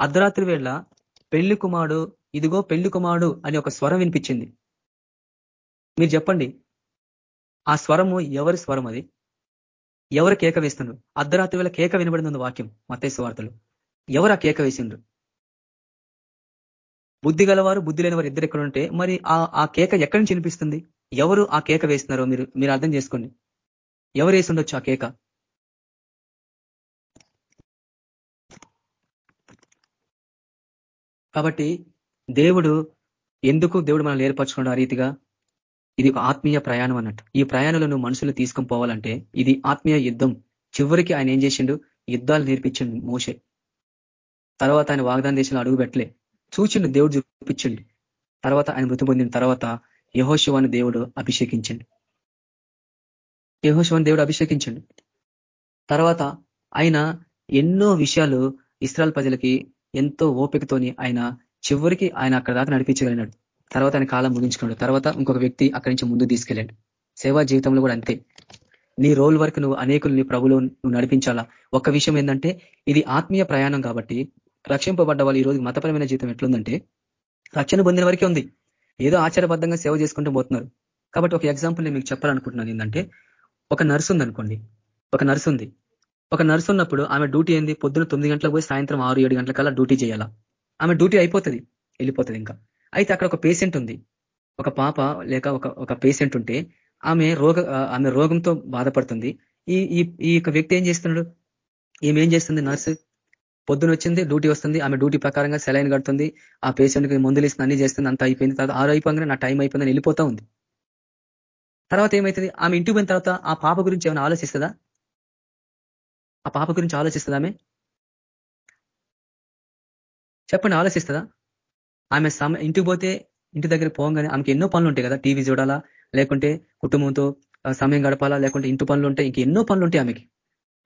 అర్ధరాత్రి వేళ పెళ్ళి కుమారుడు ఇదిగో పెళ్ళి కుమారుడు అని ఒక స్వరం వినిపించింది. మీరు చెప్పండి ఆ స్వరము ఎవరి స్వరం అది ఎవరు కేక వేస్తున్నారు? అర్ధరాత్రి వేళ కేక వినబడింది వాక్యం మతేశ్వార్తలు ఎవరు ఆ కేక వేసిండ్రు? బుద్ధి గలవారు బుద్ధి లేని వారు ఇద్దరు ఎక్కడ ఉంటే మరి ఆ కేక ఎక్కడి నుంచి వినిపిస్తుంది? ఎవరు ఆ కేక వేస్తున్నారో మీరు మీరు అర్థం చేసుకోండి. ఎవరు వేసి ఉండొచ్చు ఆ కేక? కాబట్టి దేవుడు ఎందుకు దేవుడు మనల్ని ఏర్పరచుకున్నాడు ఆ రీతిగా? ఇది ఒక ఆత్మీయ ప్రయాణం అన్నట్టు. ఈ ప్రయాణంలో నువ్వు మనుషులు తీసుకొని పోవాలంటే ఇది ఆత్మీయ యుద్ధం. చివరికి ఆయన ఏం చేసిండు? యుద్ధాలు నేర్పించండు మోసే తర్వాత ఆయన వాగ్దాన దేశంలో అడుగు పెట్టలే. చూచిండు దేవుడు చూపించండి. తర్వాత ఆయన మృతి పొందిన తర్వాత యహోశివాన్ని దేవుడు అభిషేకించండి. యహోశివాన్ని దేవుడు అభిషేకించండి. తర్వాత ఆయన ఎన్నో విషయాలు ఇస్రాయల్ ప్రజలకి ఎంతో ఓపికతోని ఆయన చివరికి ఆయన అక్కడ దాకా నడిపించగలిగినాడు. తర్వాత ఆయన కాలం ముగించుకున్నాడు. తర్వాత ఇంకొక వ్యక్తి అక్కడి నుంచి ముందు తీసుకెళ్ళాడు. సేవా జీవితంలో కూడా అంతే. నీ రోల్ వరకు నువ్వు అనేకులు నీ ప్రభులో నువ్వు నడిపించాలా? ఒక విషయం ఏంటంటే ఇది ఆత్మీయ ప్రయాణం కాబట్టి రక్షింపబడ్డ వాళ్ళు ఈ రోజు మతపరమైన జీవితం ఎట్లుందంటే రక్షణ పొందిన వరకే ఉంది. ఏదో ఆచారబద్ధంగా సేవ చేసుకుంటూ పోతున్నారు. కాబట్టి ఒక ఎగ్జాంపుల్ నేను మీకు చెప్పాలనుకుంటున్నాను ఏంటంటే ఒక నర్సు ఉందనుకోండి. ఒక నర్సు ఉంది. ఒక నర్సు ఉన్నప్పుడు ఆమె డ్యూటీ ఏంది? పొద్దున తొమ్మిది గంటలకు పోయి సాయంత్రం ఆరు ఏడు గంటల కల్లా డ్యూటీ చేయాలా? ఆమె డ్యూటీ అయిపోతుంది వెళ్ళిపోతుంది ఇంకా. అయితే అక్కడ ఒక పేషెంట్ ఉంది. ఒక పాప లేక ఒక ఒక పేషెంట్ ఉంటే ఆమె రోగ ఆమె రోగంతో బాధపడుతుంది. ఈ ఈ యొక్క వ్యక్తి ఏం చేస్తున్నాడు? ఏమేం చేస్తుంది నర్సు పొద్దున వచ్చింది డ్యూటీ వస్తుంది ఆమె డ్యూటీ ప్రకారంగా సెలైన్ కడుతుంది ఆ పేషెంట్కి మందులు ఇస్తుంది అన్ని చేస్తుంది అంత అయిపోయింది. తర్వాత ఆరు అయిపోగానే నా టైం అయిపోయిందని వెళ్ళిపోతా ఉంది. తర్వాత ఏమవుతుంది ఆమె ఇంటికి పోయిన తర్వాత ఆ పాప గురించి ఏమైనా ఆలోచిస్తుందా? ఆ పాప గురించి ఆలోచిస్తుందా ఆమె? చెప్పండి ఆలోచిస్తుందా? ఆమె సమ ఇంటికి పోతే ఇంటి దగ్గర పోగానే ఆమెకి ఎన్నో పనులు ఉంటాయి కదా టీవీ చూడాలా లేకుంటే కుటుంబంతో సమయం గడపాలా లేకుంటే ఇంటి పనులు ఉంటాయి ఇంక ఎన్నో పనులు ఉంటాయి ఆమెకి.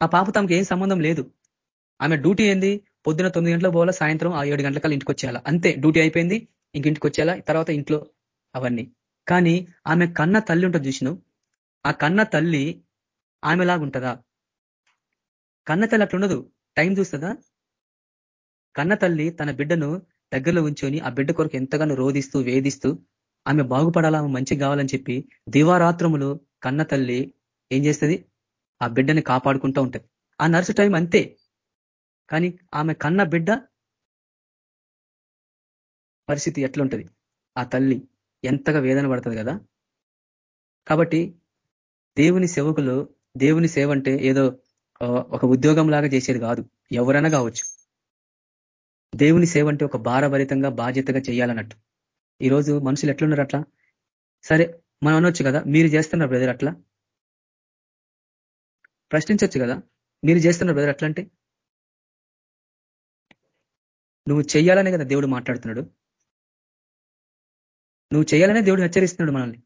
ఆ పాపతో ఆమెకి ఏం సంబంధం లేదు. ఆమె డ్యూటీ ఏంది? పొద్దున తొమ్మిది గంటలకు పోవాలా? సాయంత్రం ఆ ఏడు గంటల ఇంటికి వచ్చేయాలా? అంతే డ్యూటీ అయిపోయింది ఇంక ఇంటికి వచ్చేయాలా? తర్వాత ఇంట్లో అవన్నీ. కానీ ఆమె కన్న తల్లి ఉంటుంది చూసినావు? ఆ కన్న తల్లి ఆమెలాగుంటుందా? కన్న తల్లి అట్లుండదు. టైం చూస్తుందా? కన్న తల్లి తన బిడ్డను దగ్గరలో ఉంచుకొని ఆ బిడ్డ కొరకు ఎంతగానో రోధిస్తూ వేధిస్తూ ఆమె బాగుపడాలా? ఆమె మంచిగా కావాలని చెప్పి దివారాత్రములు కన్న తల్లి ఏం చేస్తుంది? ఆ బిడ్డని కాపాడుకుంటూ ఉంటుంది. ఆ నర్సు టైం అంతే. కానీ ఆమె కన్న బిడ్డ పరిస్థితి ఎట్లుంటుంది? ఆ తల్లి ఎంతగా వేదన పడుతుంది కదా? కాబట్టి దేవుని సేవకులు దేవుని సేవ అంటే ఏదో ఒక ఉద్యోగం లాగా చేసేది కాదు. ఎవరైనా కావచ్చు. దేవుని సేవ అంటే ఒక భారభరితంగా బాధ్యతగా చేయాలన్నట్టు. ఈరోజు మనుషులు ఎట్లున్నారు అట్లా? సరే మనం అనొచ్చు కదా మీరు చేస్తున్నారు బ్రదర్ అట్లా? ప్రశ్నించవచ్చు కదా మీరు చేస్తున్నారు బ్రదర్ అట్లా అంటే? నువ్వు చేయాలనే కదా దేవుడు మాట్లాడుతున్నాడు. నువ్వు చేయాలనే దేవుడు హెచ్చరిస్తున్నాడు మనల్ని.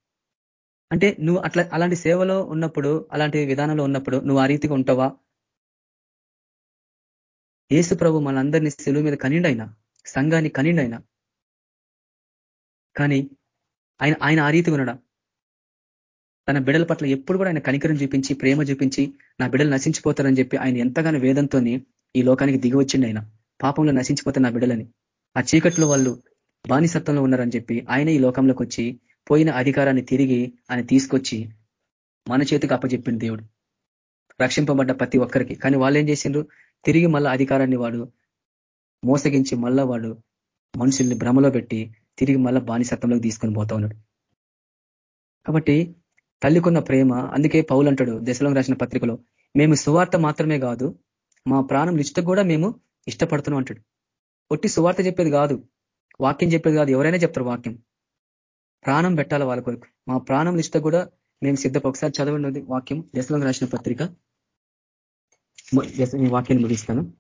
అంటే నువ్వు అట్లా అలాంటి సేవలో ఉన్నప్పుడు అలాంటి విధానంలో ఉన్నప్పుడు నువ్వు ఆ రీతిగా ఉంటావా? ఏసు ప్రభు మనందరినీ సెలువు మీద కనిండైనా సంఘాన్ని కనిండైనా కానీ ఆయన ఆయన ఆ రీతిగా ఉన్నాడా? తన బిడల పట్ల ఎప్పుడు కూడా ఆయన కనికరం చూపించి ప్రేమ చూపించి నా బిడలు నశించిపోతారని చెప్పి ఆయన ఎంతగానో వేదంతో ఈ లోకానికి దిగి వచ్చిండు ఆయన పాపంలో నశించిపోతున్న బిడ్డలని ఆ చీకట్లో వాళ్ళు బానిసత్వంలో ఉన్నారని చెప్పి ఆయన ఈ లోకంలోకి వచ్చి పోయిన అధికారాన్ని తిరిగి ఆయన తీసుకొచ్చి మన చేతికి అప్పచెప్పింది దేవుడు. రక్షింపబడ్డ ప్రతి ఒక్కరికి. కానీ వాళ్ళు ఏం చేసిండ్రు? తిరిగి మళ్ళా అధికారాన్ని వాడు మోసగించి మళ్ళా వాడు మనుషుల్ని భ్రమలో పెట్టి తిరిగి మళ్ళా బానిసత్వంలోకి తీసుకొని పోతా ఉన్నాడు. కాబట్టి తల్లికున్న ప్రేమ అందుకే పౌలు అంటాడు దశలో రాసిన పత్రికలో మేము సువార్త మాత్రమే కాదు మా ప్రాణం లిస్ట్ కూడా మేము ఇష్టపడుతున్నాం అంటాడు. ఒట్టి సువార్త చెప్పేది కాదు వాక్యం చెప్పేది కాదు ఎవరైనా చెప్తారు వాక్యం. ప్రాణం పెట్టాలి వాళ్ళ కొరకు. మా ప్రాణం లిస్ట్ కూడా మేము సిద్ధప ఒకసారి చదవండి వాక్యం. దశలో రాసిన పత్రిక. వాక్యాన్ని ముగిస్తాను.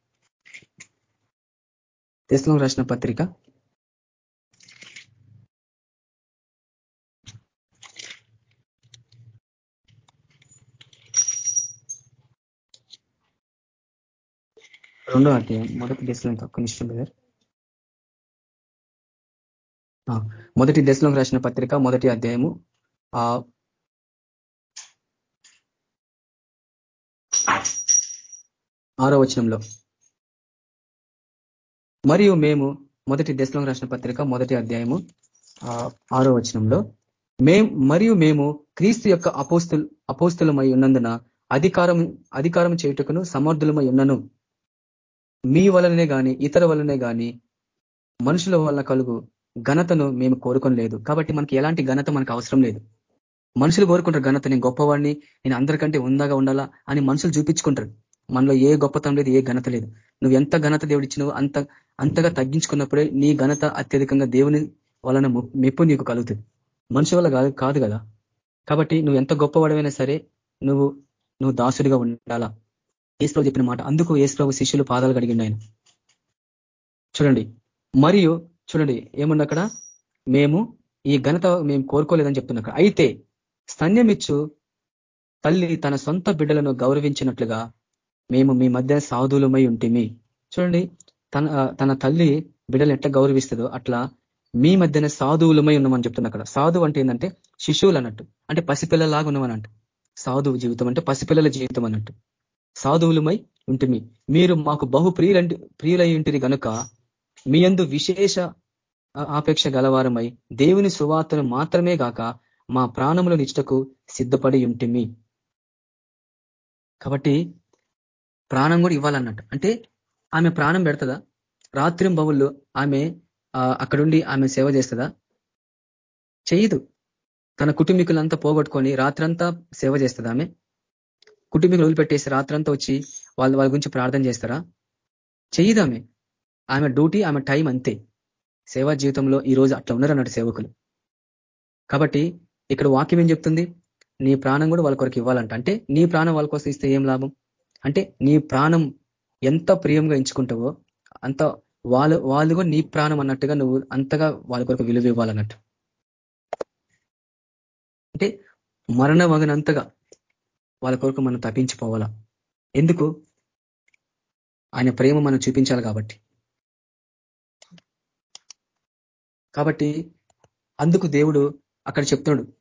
దశలో రాసిన పత్రిక. రెండో అధ్యాయం మొదటి దశలో ఒక్క నిమిషం బ్రదర్. మొదటి దశలో రాసిన పత్రిక మొదటి అధ్యాయము ఆ ఆరో వచనంలో. మరియు మేము మొదటి దశలో రాసిన పత్రిక మొదటి అధ్యాయము ఆరో వచనంలో. మేం మరియు మేము క్రీస్తు యొక్క అపోస్తుల అపోస్తులమై ఉన్నందున అధికారం అధికారం చేయుటకును సమర్థులమై ఉన్నను. మీ వలననే కానీ ఇతర వలనే కానీ మనుషుల వల్ల కలుగు ఘనతను మేము కోరుకొని లేదు కాబట్టి మనకి ఎలాంటి ఘనత మనకు అవసరం లేదు. మనుషులు కోరుకుంటారు ఘనత నేను గొప్పవాడిని నేను అందరికంటే ఉందాగా ఉండాలా అని మనుషులు చూపించుకుంటారు. మనలో ఏ గొప్పతనం లేదు ఏ ఘనత లేదు. నువ్వు ఎంత ఘనత దేవుడిచ్చినవో అంత అంతగా తగ్గించుకున్నప్పుడే నీ ఘనత అత్యధికంగా దేవుని వలన మెప్పు నీకు కలుగుతుంది. మనుషుల వల్ల కాదు కాదు కదా? కాబట్టి నువ్వు ఎంత గొప్పవాడమైనా సరే నువ్వు నువ్వు దాసుడిగా ఉండాలా? ఏసుప్రభు చెప్పిన మాట. అందుకు ఏసుప్రభు శిష్యులు పాదాలు కడిగిండు ఆయన చూడండి. మరియు చూడండి ఏమన్నా అక్కడ? మేము ఈ ఘనత మేము కోరుకోలేదని చెప్తున్నా అయితే స్తన్యమిచ్చు తల్లి తన సొంత బిడ్డలను గౌరవించినట్లుగా మేము మీ మధ్య సాధువులమై ఉంటిమి. చూడండి తన తన తల్లి బిడ్డలు ఎట్లా గౌరవిస్తుందో అట్లా మీ మధ్యన సాధువులమై ఉన్నామని చెప్తున్నా అక్కడ. సాధువు అంటే ఏంటంటే శిశువులు అన్నట్టు. అంటే పసిపిల్లలాగా ఉన్నామన్నట్టు సాధువు జీవితం అంటే పసిపిల్లల జీవితం అన్నట్టు. సాధువులమై ఉంటుమి. మీరు మాకు బహు ప్రియులంటి ప్రియులై ఉంటుంది కనుక మీ అందు విశేష ఆపేక్ష గలవారమై దేవుని సువార్తను మాత్రమే కాక మా ప్రాణముల నిష్టకు సిద్ధపడి ఉంటిమి. కాబట్టి ప్రాణం కూడా ఇవ్వాలన్నట్టు. అంటే ఆమె ప్రాణం పెడతదా? రాత్రిం బవుల్లో ఆమె అక్కడుండి ఆమె సేవ చేస్తుందా? చేయదు తన కుటుంబీకులంతా పోగొట్టుకొని రాత్రంతా సేవ చేస్తుంది ఆమె? కుటుంబీకులు వదిలిపెట్టేసి రాత్రంతా వచ్చి వాళ్ళు వాళ్ళ గురించి ప్రార్థన చేస్తారా? చేయదామే. ఆమె డ్యూటీ ఆమె టైం అంతే. సేవా జీవితంలో ఈ రోజు అట్లా ఉన్నారు అన్నట్టు సేవకులు. కాబట్టి ఇక్కడ వాక్యం ఏం చెప్తుంది? నీ ప్రాణం కూడా వాళ్ళ కొరకు ఇవ్వాలంట. అంటే నీ ప్రాణం వాళ్ళ కోసం ఇస్తే ఏం లాభం? అంటే నీ ప్రాణం ఎంత ప్రియంగా ఎంచుకుంటావో అంత వాళ్ళు వాళ్ళు కూడా నీ ప్రాణం అన్నట్టుగా నువ్వు అంతగా వాళ్ళ కొరకు విలువ ఇవ్వాలన్నట్టు. అంటే మరణ వగనంతగా వాళ్ళ కొరకు మనం తప్పించిపోవాలా? ఎందుకు? ఆయన ప్రేమ మనం చూపించాలి కాబట్టి. కాబట్టి అందుకు దేవుడు అక్కడ చెప్తున్నాడు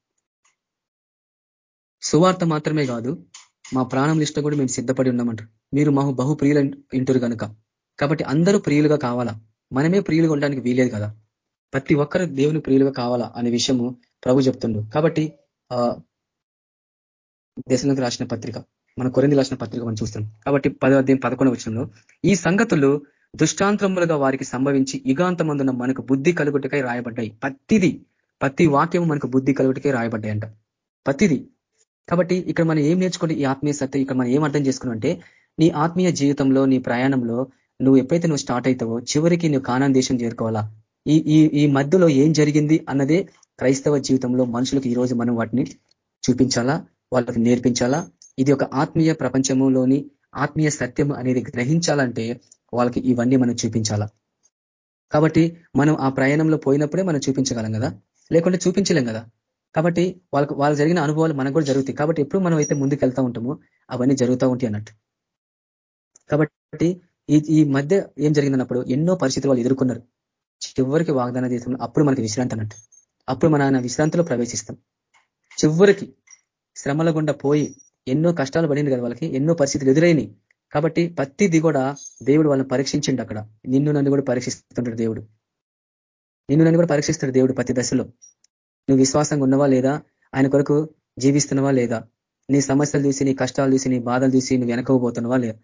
సువార్త మాత్రమే కాదు మా ప్రాణం లిస్ట్ కూడా మేము సిద్ధపడి ఉన్నామంటారు మీరు మాకు బహు ప్రియులు ఇంటారు కనుక కాబట్టి అందరూ ప్రియులుగా కావాలా? మనమే ప్రియులుగా ఉండడానికి వీలేదు కదా. ప్రతి ఒక్కరు దేవుని ప్రియులుగా కావాలా అనే విషయము ప్రభు చెప్తుండు. కాబట్టి దేశంలోకి రాసిన పత్రిక మన కొరింది రాసిన పత్రిక మనం చూస్తాం కాబట్టి పదో అధ్యాయం పదకొండవ వచ్చినంలో ఈ సంగతులు దుష్టాంతములుగా వారికి సంభవించి యుగాంతమందున మనకు బుద్ధి కలుగుటకై రాయబడ్డాయి. ప్రతిది ప్రతి వాక్యము మనకు బుద్ధి కలుగుటకై రాయబడ్డాయంట. ప్రతిది కాబట్టి ఇక్కడ మనం ఏం నేర్చుకోండి ఈ ఆత్మీయ సత్య ఇక్కడ మనం ఏం అర్థం చేసుకున్నాం అంటే నీ ఆత్మీయ జీవితంలో నీ ప్రయాణంలో నువ్వు ఎప్పుడైతే నువ్వు స్టార్ట్ అవుతావో చివరికి నువ్వు కానాన్ దేశం చేరుకోవాలా? ఈ ఈ ఈ మధ్యలో ఏం జరిగింది అన్నదే క్రైస్తవ జీవితంలో మనుషులకు ఈ రోజు మనం వాటిని చూపించాలా? వాళ్ళకి నేర్పించాలా? ఇది ఒక ఆత్మీయ ప్రపంచంలోని ఆత్మీయ సత్యం అనేది గ్రహించాలంటే వాళ్ళకి ఇవన్నీ మనం చూపించాలా? కాబట్టి మనం ఆ ప్రయాణంలో పోయినప్పుడే మనం చూపించగలం కదా? లేకుంటే చూపించలేం కదా? కాబట్టి వాళ్ళకు వాళ్ళు జరిగిన అనుభవాలు మనకు కూడా జరుగుతాయి. కాబట్టి ఎప్పుడు మనం అయితే ముందుకు వెళ్తా ఉంటామో అవన్నీ జరుగుతూ ఉంటాయి అన్నట్టు. కాబట్టి ఈ ఈ మధ్య ఏం జరిగిందన్నప్పుడు ఎన్నో పరిస్థితులు వాళ్ళు ఎదుర్కొన్నారు. చివరికి వాగ్దానం చేస్తున్నాం అప్పుడు మనకి విశ్రాంతి అన్నట్టు. అప్పుడు మన ఆయన విశ్రాంతిలో ప్రవేశిస్తాం. చివరికి శ్రమల గుండా పోయి ఎన్నో కష్టాలు పడింది కదా వాళ్ళకి ఎన్నో పరిస్థితులు ఎదురైనాయి. కాబట్టి ప్రతిది కూడా దేవుడు వాళ్ళని పరీక్షించిండు అక్కడ. నిన్ను నన్ను కూడా పరీక్షిస్తుంటాడు దేవుడు. నిన్ను నన్ను కూడా పరీక్షిస్తాడు దేవుడు ప్రతి దశలో. నువ్వు విశ్వాసంగా ఉన్నవా లేదా? ఆయన కొరకు జీవిస్తున్నవా లేదా? నీ సమస్యలు చూసి నీ కష్టాలు చూసి నీ బాధలు చూసి నువ్వు వెనకపోతున్నావా లేదా?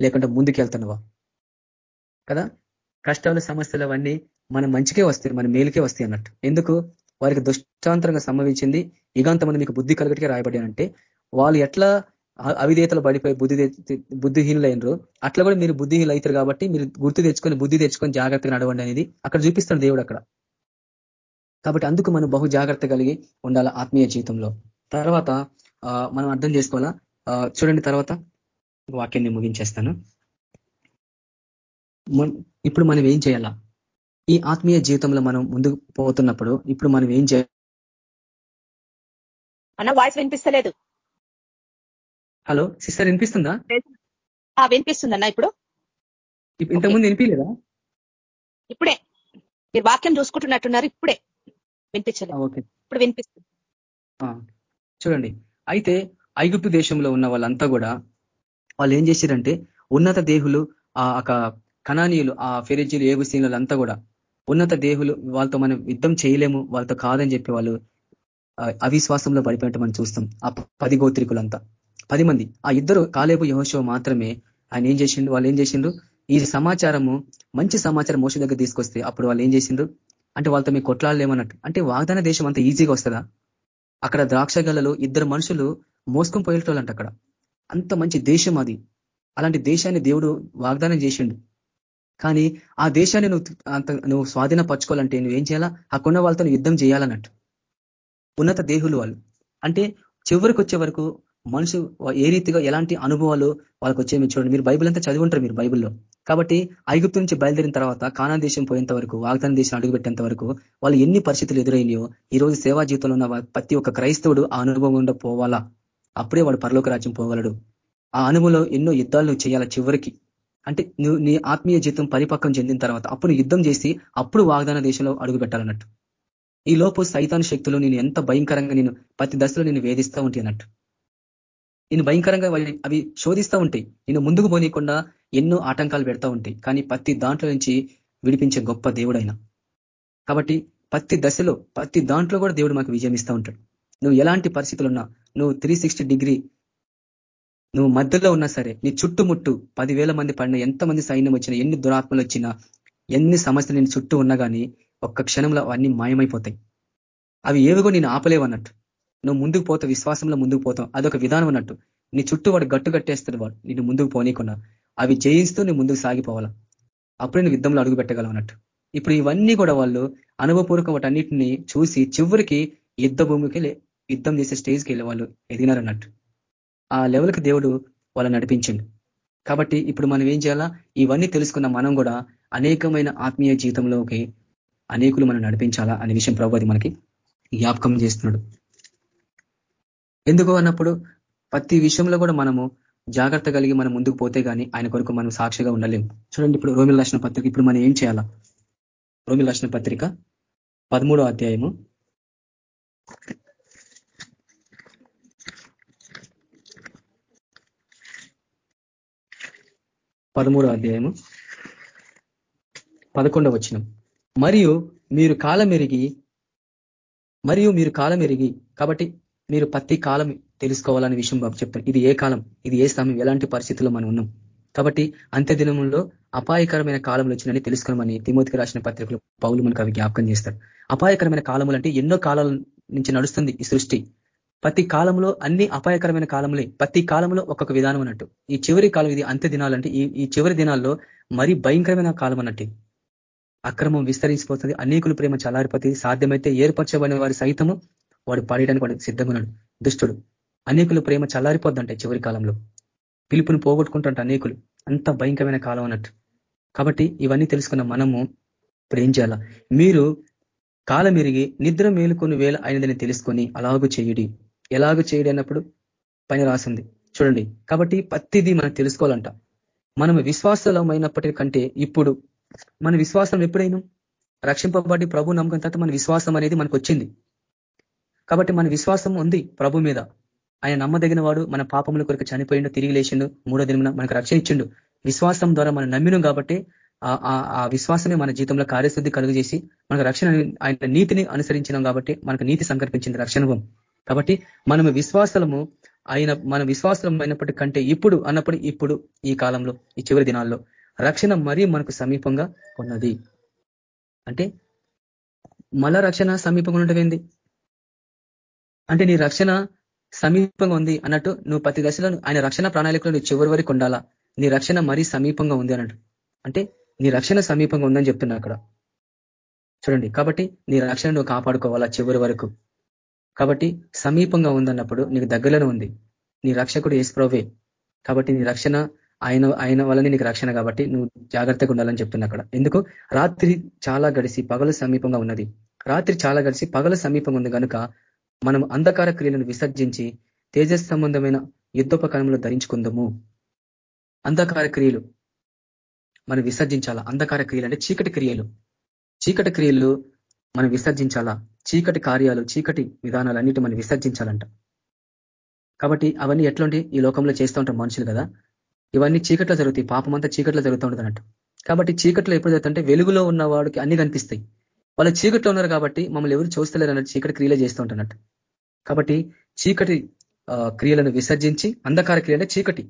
లేకుంటే ముందుకు వెళ్తున్నావా కదా? కష్టాలు సమస్యలు అవన్నీ మన మంచికే వస్తాయి మన మేలుకే వస్తాయి అన్నట్టు. ఎందుకు? వారికి దుష్టాంతరంగా సంభవించింది. మంది మీకు బుద్ధి కలగటికే రాయబడ్డానంటే వాళ్ళు ఎట్లా అవిధేతలు పడిపోయి బుద్ధి బుద్ధిహీనులైనరు అట్లా కూడా మీరు బుద్ధిహీనులు అవుతారు కాబట్టి మీరు గుర్తు తెచ్చుకొని బుద్ధి తెచ్చుకొని జాగ్రత్తగా నడవండి అనేది అక్కడ చూపిస్తాడు దేవుడు అక్కడ. కాబట్టి అందుకు మనం బహు జాగ్రత్త కలిగి ఉండాలి ఆత్మీయ జీవితంలో. తర్వాత మనం అర్థం చేసుకోవాలా? చూడండి తర్వాత వాక్యాన్ని ముగించేస్తాను. ఇప్పుడు మనం ఏం చేయాలా? ఈ ఆత్మీయ జీవితంలో మనం ముందుకు పోతున్నప్పుడు ఇప్పుడు మనం ఏం చేయాలి? అన్న వాయిస్ వినిపిస్తలేదు. హలో సిస్టర్ వినిపిస్తుందా? వినిపిస్తుందన్నా ఇప్పుడు? ఇంతకుముందు వినిపించలేదా ఇప్పుడే. మీరు వాక్యం చూసుకుంటున్నట్టున్నారు ఇప్పుడే. వినిపించలేదు. ఓకే. ఇప్పుడు వినిపిస్తుంది. చూడండి. అయితే ఐగుప్తు దేశంలో ఉన్న వాళ్ళంతా కూడా వాళ్ళు ఏం చేశారంటే ఉన్నత దేహులు ఆ కణానీయులు ఆ ఫెరిజీలు అంతా కూడా ఉన్నత దేహులు వాళ్ళతో మనం యుద్ధం చేయలేము వాళ్ళతో కాదని చెప్పి వాళ్ళు అవిశ్వాసంలో పడిపోయినట్టు మనం చూస్తాం ఆ పది గోత్రికులంతా. పది మంది. ఆ ఇద్దరు కాలేబు యహోశవ మాత్రమే. ఆయన ఏం చేసిండు? వాళ్ళు ఏం చేసిండ్రు? ఈ సమాచారము మంచి సమాచారం మోస దగ్గర తీసుకొస్తే అప్పుడు వాళ్ళు ఏం చేసిండ్రు? అంటే వాళ్ళతో మీ కొట్లాడలేమన్నట్టు. అంటే వాగ్దాన దేశం అంత ఈజీగా వస్తుందా? అక్కడ ద్రాక్ష ఇద్దరు మనుషులు మోసుకొని పోయేటోళ్ళంట అక్కడ. అంత మంచి దేశం అది. అలాంటి దేశాన్ని దేవుడు వాగ్దానం చేసిండు. కానీ ఆ దేశాన్ని నువ్వు అంత నువ్వు స్వాధీనపరచుకోవాలంటే ఏం చేయాలా? అక్కడున్న వాళ్ళతో యుద్ధం చేయాలన్నట్టు. ఉన్నత దేహులు వాళ్ళు. అంటే చివరికి వచ్చే వరకు మనుషు ఏ రీతిగా ఎలాంటి అనుభవాలు వాళ్ళకి వచ్చేమి చూడండి. మీరు బైబిల్ అంతా చదివి మీరు బైబిల్లో. కాబట్టి ఐగుప్తు నుంచి బయలుదేరిన తర్వాత కానా దేశం పోయేంత వరకు వాగ్దాన దేశం అడుగుపెట్టేంత వరకు వాళ్ళు ఎన్ని పరిస్థితులు ఎదురైనాయో ఈ రోజు సేవా జీవితంలో ఉన్న ప్రతి ఒక్క క్రైస్తవుడు ఆ అనుభవం ఉండ పోవాలా? అప్పుడే వాడు పరలోక రాజ్యం పోగలడు. ఆ అనుభవంలో ఎన్నో యుద్ధాలు చేయాలా చివరికి? అంటే నువ్వు నీ ఆత్మీయ జీవితం పరిపక్వం చెందిన తర్వాత అప్పుడు యుద్ధం చేసి అప్పుడు వాగ్దాన దేశంలో అడుగు పెట్టాలన్నట్టు ఈ లోపు సైతాన్ శక్తులు నేను ఎంత భయంకరంగా నేను ప్రతి దశలో నేను వేధిస్తూ ఉంటాయి అన్నట్టు. నేను భయంకరంగా అవి శోధిస్తూ ఉంటాయి. నేను ముందుకు పోనీయకుండా ఎన్నో ఆటంకాలు పెడతా ఉంటాయి. కానీ ప్రతి దాంట్లో నుంచి విడిపించే గొప్ప దేవుడైన. కాబట్టి ప్రతి దశలో ప్రతి దాంట్లో కూడా దేవుడు మాకు విజయం ఇస్తూ ఉంటాడు. నువ్వు ఎలాంటి పరిస్థితులు ఉన్నా నువ్వు త్రీ డిగ్రీ నువ్వు మధ్యలో ఉన్నా సరే నీ చుట్టుముట్టు పదివేల మంది పడిన ఎంతమంది సైన్యం వచ్చినా ఎన్ని దురాత్మలు వచ్చినా ఎన్ని సమస్యలు నేను చుట్టూ ఉన్నా కానీ ఒక్క క్షణంలో అవన్నీ మాయమైపోతాయి. అవి ఏవిగో నేను ఆపలేవన్నట్టు నువ్వు ముందుకు పోతావు విశ్వాసంలో ముందుకు పోతావు అదొక విధానం అన్నట్టు. నీ చుట్టూ వాడు గట్టు కట్టేస్తాడు వాడు నేను ముందుకు పోనీకున్నా అవి జయిస్తూ నువ్వు ముందుకు సాగిపోవాలా? అప్పుడే నువ్వు యుద్ధంలో అడుగు పెట్టగలవు అన్నట్టు. ఇప్పుడు ఇవన్నీ కూడా వాళ్ళు అనుభవపూర్వకం వాటన్నిటిని చూసి చివరికి యుద్ధ భూమికి యుద్ధం చేసే స్టేజ్కి వెళ్ళి వాళ్ళు ఎదిగినారన్నట్టు. ఆ లెవెల్కి దేవుడు వాళ్ళని నడిపించండి. కాబట్టి ఇప్పుడు మనం ఏం చేయాలా? ఇవన్నీ తెలుసుకున్న మనం కూడా అనేకమైన ఆత్మీయ జీవితంలోకి అనేకులు మనం నడిపించాలా అనే విషయం ప్రభు అది మనకి జ్ఞాపకం చేస్తున్నాడు. ఎందుకు అన్నప్పుడు ప్రతి విషయంలో కూడా మనము జాగ్రత్త కలిగి మనం ముందుకు పోతే కానీ ఆయన కొరకు మనం సాక్షిగా ఉండలేము. చూడండి ఇప్పుడు రోమిల లక్షణ పత్రిక ఇప్పుడు మనం ఏం చేయాలా? రోమిల లక్షణ పత్రిక పదమూడో అధ్యాయము పదమూడో అధ్యాయము. పదకొండవ వచ్చినం మరియు మీరు కాలం మరియు మీరు కాలం ఎరిగి కాబట్టి మీరు ప్రతి కాలం తెలుసుకోవాలనే విషయం బాబు చెప్తారు ఇది ఏ కాలం ఇది ఏ సమయం ఎలాంటి పరిస్థితుల్లో మనం ఉన్నాం? కాబట్టి అంత్య దినంలో అపాయకరమైన కాలంలో వచ్చినని తెలుసుకోమని తిమోతికి రాసిన పత్రికలు పౌలు మనకు అవి జ్ఞాపకం చేస్తారు అపాయకరమైన కాలములు అంటే ఎన్నో కాలాల నుంచి నడుస్తుంది ఈ సృష్టి. ప్రతి కాలంలో అన్ని అపాయకరమైన కాలంలో ప్రతి కాలంలో ఒక్కొక్క విధానం అన్నట్టు. ఈ చివరి కాలం ఇది అంత్య దినాలంటే ఈ ఈ చివరి దినాల్లో మరీ భయంకరమైన కాలం అన్నట్టు. అక్రమం విస్తరించిపోతుంది. అనేకులు ప్రేమ చలారిపోతే సాధ్యమైతే ఏర్పరచబడిన వారి సైతము వాడు పడేయడానికి వాడు సిద్ధంగా ఉన్నాడు దుష్టుడు. అనేకులు ప్రేమ చల్లారిపోద్దంటే చివరి కాలంలో. పిలుపుని పోగొట్టుకుంటుంట అనేకులు. అంత భయంకరమైన కాలం అన్నట్టు. కాబట్టి ఇవన్నీ తెలుసుకున్న మనము ఇప్పుడు ఏం చేయాలా? మీరు కాలం నిద్ర మేలుకొని వేళ అయినదని తెలుసుకొని అలాగూ చేయుడి. ఎలాగ చేయడం అన్నప్పుడు పైన రాసింది. చూడండి కాబట్టి ప్రతిదీ మనం తెలుసుకోవాలంట. మనం విశ్వాసమైనప్పటి కంటే ఇప్పుడు మన విశ్వాసం ఎప్పుడైనా? రక్షింపబడి ప్రభు నమ్మకం తర్వాత మన విశ్వాసం అనేది మనకు వచ్చింది. కాబట్టి మన విశ్వాసం ఉంది ప్రభు మీద. ఆయన నమ్మదగిన వాడు మన పాపముల కొరకు చనిపోయిండు తిరిగి లేచిండు మూడో దినమున మనకు రక్షణ ఇచ్చిండు. విశ్వాసం ద్వారా మనం నమ్మినం కాబట్టి ఆ విశ్వాసమే మన జీవితంలో కార్యశుద్ధి కలుగు చేసి మనకు రక్షణ ఆయన నీతిని అనుసరించినాం కాబట్టి మనకు నీతి సంకల్పించింది రక్షణ కాబట్టి మనము విశ్వాసము ఆయన మన విశ్వాసం అయినప్పటి కంటే ఇప్పుడు అన్నప్పుడు ఇప్పుడు ఈ కాలంలో ఈ చివరి దినాల్లో రక్షణ మరీ మనకు సమీపంగా ఉన్నది. అంటే మళ్ళా రక్షణ సమీపంగా ఉండవేంది అంటే నీ రక్షణ సమీపంగా ఉంది అన్నట్టు నువ్వు ప్రతి దశలో ఆయన రక్షణ ప్రణాళికలో నువ్వు చివరి వరకు ఉండాలా? నీ రక్షణ మరీ సమీపంగా ఉంది అన్నట్టు. అంటే నీ రక్షణ సమీపంగా ఉందని చెప్తున్నా అక్కడ. చూడండి కాబట్టి నీ రక్షణ నువ్వు కాపాడుకోవాలా చివరి వరకు? కాబట్టి సమీపంగా ఉందన్నప్పుడు నీకు దగ్గరలోనే ఉంది. నీ రక్షకుడు ఏసుప్రవే కాబట్టి నీ రక్షణ ఆయన ఆయన వల్లనే నీకు రక్షణ కాబట్టి నువ్వు జాగ్రత్తగా ఉండాలని చెప్తున్నా అక్కడ. ఎందుకు? రాత్రి చాలా గడిసి పగలు సమీపంగా ఉన్నది. రాత్రి చాలా గడిసి పగలు సమీపంగా ఉంది కనుక మనం అంధకార క్రియలను విసర్జించి తేజస్ సంబంధమైన యుద్ధోపకరణంలో ధరించుకుందాము. అంధకార క్రియలు. మనం విసర్జించాలా? అంధకార క్రియలు అంటే చీకటి క్రియలు. చీకటి క్రియలు మనం విసర్జించాలా? చీకటి కార్యాలు చీకటి విధానాలన్నిటి మనం విసర్జించాలంట. కాబట్టి అవన్నీ ఎట్లుండి? ఈ లోకంలో చేస్తూ ఉంటారు మనుషులు కదా. ఇవన్నీ చీకట్లో జరుగుతాయి. పాపం అంతా చీకట్లో జరుగుతూ ఉంటుంది అన్నట్టు కాబట్టి చీకట్లో ఎప్పుడు జరుగుతుంటే వెలుగులో ఉన్న వాడికి అన్ని కనిపిస్తాయి. వాళ్ళు చీకట్లో ఉన్నారు కాబట్టి మమ్మల్ని ఎవరు చూస్తలేరు అన్నట్టు చీకటి క్రియలే చేస్తూ ఉంటున్నట్టు కాబట్టి చీకటి క్రియలను విసర్జించి అంధకార క్రియ అంటే చీకటి.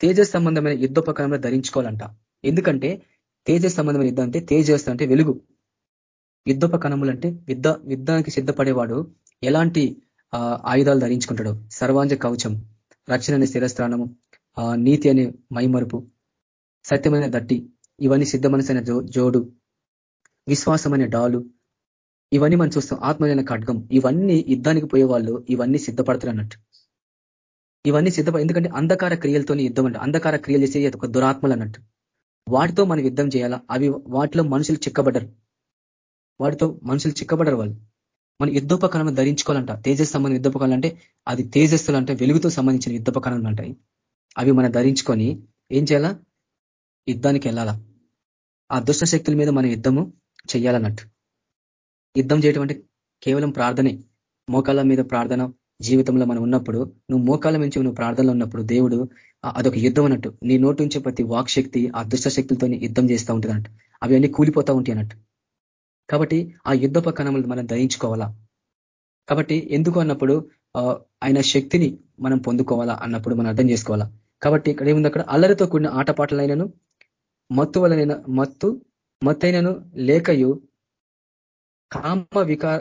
తేజస్ సంబంధమైన యుద్ధోపకరణంలో ధరించుకోవాలంట. ఎందుకంటే తేజస్ సంబంధమైన యుద్ధం అంటే తేజస్ అంటే వెలుగు. యుద్ధోపకరణములు అంటే యుద్ధ యుద్ధానికి సిద్ధపడేవాడు ఎలాంటి ఆయుధాలు ధరించుకుంటాడు సర్వాంజ కవచం రక్షణ అనే స్థిరస్థానము నీతి అనే మైమరుపు సత్యమైన దట్టి ఇవన్నీ సిద్ధ మనసైన జోడు విశ్వాసమైన డాలు ఇవన్నీ మనం చూస్తాం ఆత్మైన ఖడ్గం ఇవన్నీ యుద్ధానికి పోయే వాళ్ళు ఇవన్నీ సిద్ధపడతారు అన్నట్టు. ఇవన్నీ సిద్ధ ఎందుకంటే అంధకార క్రియలతోనే యుద్ధం అంటే అంధకార క్రియలు చేసే ఒక దురాత్మలు అన్నట్టు. వాటితో మనం యుద్ధం చేయాలా? అవి వాటిలో మనుషులు చిక్కబడ్డరు. వాటితో మనుషులు చిక్కబడరు వాళ్ళు. మన యుద్ధోపకరణం ధరించుకోవాలంట. తేజస్ సంబంధించిన యుద్ధోపకరణం అంటే అది తేజస్సులు అంటే వెలుగుతో సంబంధించిన యుద్ధోపకరణం అంటాయి అవి. మనం ధరించుకొని ఏం చేయాలా? యుద్ధానికి వెళ్ళాలా? ఆ దుష్ట శక్తుల మీద మనం యుద్ధము చేయాలన్నట్టు యుద్ధం చేయటం అంటే కేవలం ప్రార్థనే. మోకాళ్ళ మీద ప్రార్థన జీవితంలో మనం ఉన్నప్పుడు నువ్వు మోకాళ్ళ నుంచి నువ్వు ప్రార్థనలో ఉన్నప్పుడు దేవుడు అదొక యుద్ధం అన్నట్టు. నీ నోటి నుంచి ప్రతి వాక్ శక్తి ఆ దుష్ట శక్తులతో యుద్ధం చేస్తూ ఉంటుంది అన్నట్టు అవి కూలిపోతూ ఉంటాయి అన్నట్టు కాబట్టి ఆ యుద్ధప మనం ధరించుకోవాలా కాబట్టి ఎందుకు అన్నప్పుడు ఆయన శక్తిని మనం పొందుకోవాలా అన్నప్పుడు మనం అర్థం చేసుకోవాలా? కాబట్టి ఇక్కడ ఏముంది అక్కడ? అల్లరితో కూడిన ఆటపాటలైనను మత్తు వలన మత్తు మత్తైనను లేకయు కామ వికా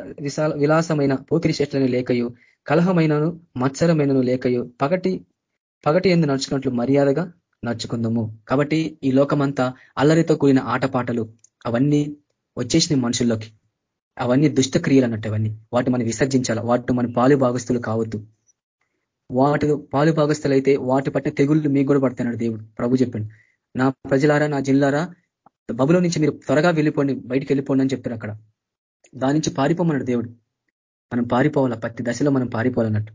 విలాసమైన పోకిరి చెట్లని లేకయు కలహమైనను మత్సరమైనను లేకయు పగటి పగటి ఎందు నడుచుకున్నట్లు మర్యాదగా నడుచుకుందాము. కాబట్టి ఈ లోకమంతా అల్లరితో కూడిన ఆటపాటలు అవన్నీ వచ్చేసినాయి మనుషుల్లోకి. అవన్నీ దుష్టక్రియలు అన్నట్టు అవన్నీ. వాటి మనం విసర్జించాలి? వాటిని మన పాలు భాగస్తులు కావద్దు. వాటి పాలు భాగస్తులు అయితే వాటి పట్టిన తెగుళ్ళు మీకు కూడా పడుతున్నాడు దేవుడు. ప్రభు చెప్పండి. నా ప్రజలారా నా జిల్లారా బబులో నుంచి మీరు త్వరగా వెళ్ళిపోండి బయటికి వెళ్ళిపోండి అని చెప్తారు అక్కడ. దాని నుంచి పారిపోమన్నాడు దేవుడు. మనం పారిపోవాలా? ప్రతి దశలో మనం పారిపోవాలన్నట్టు.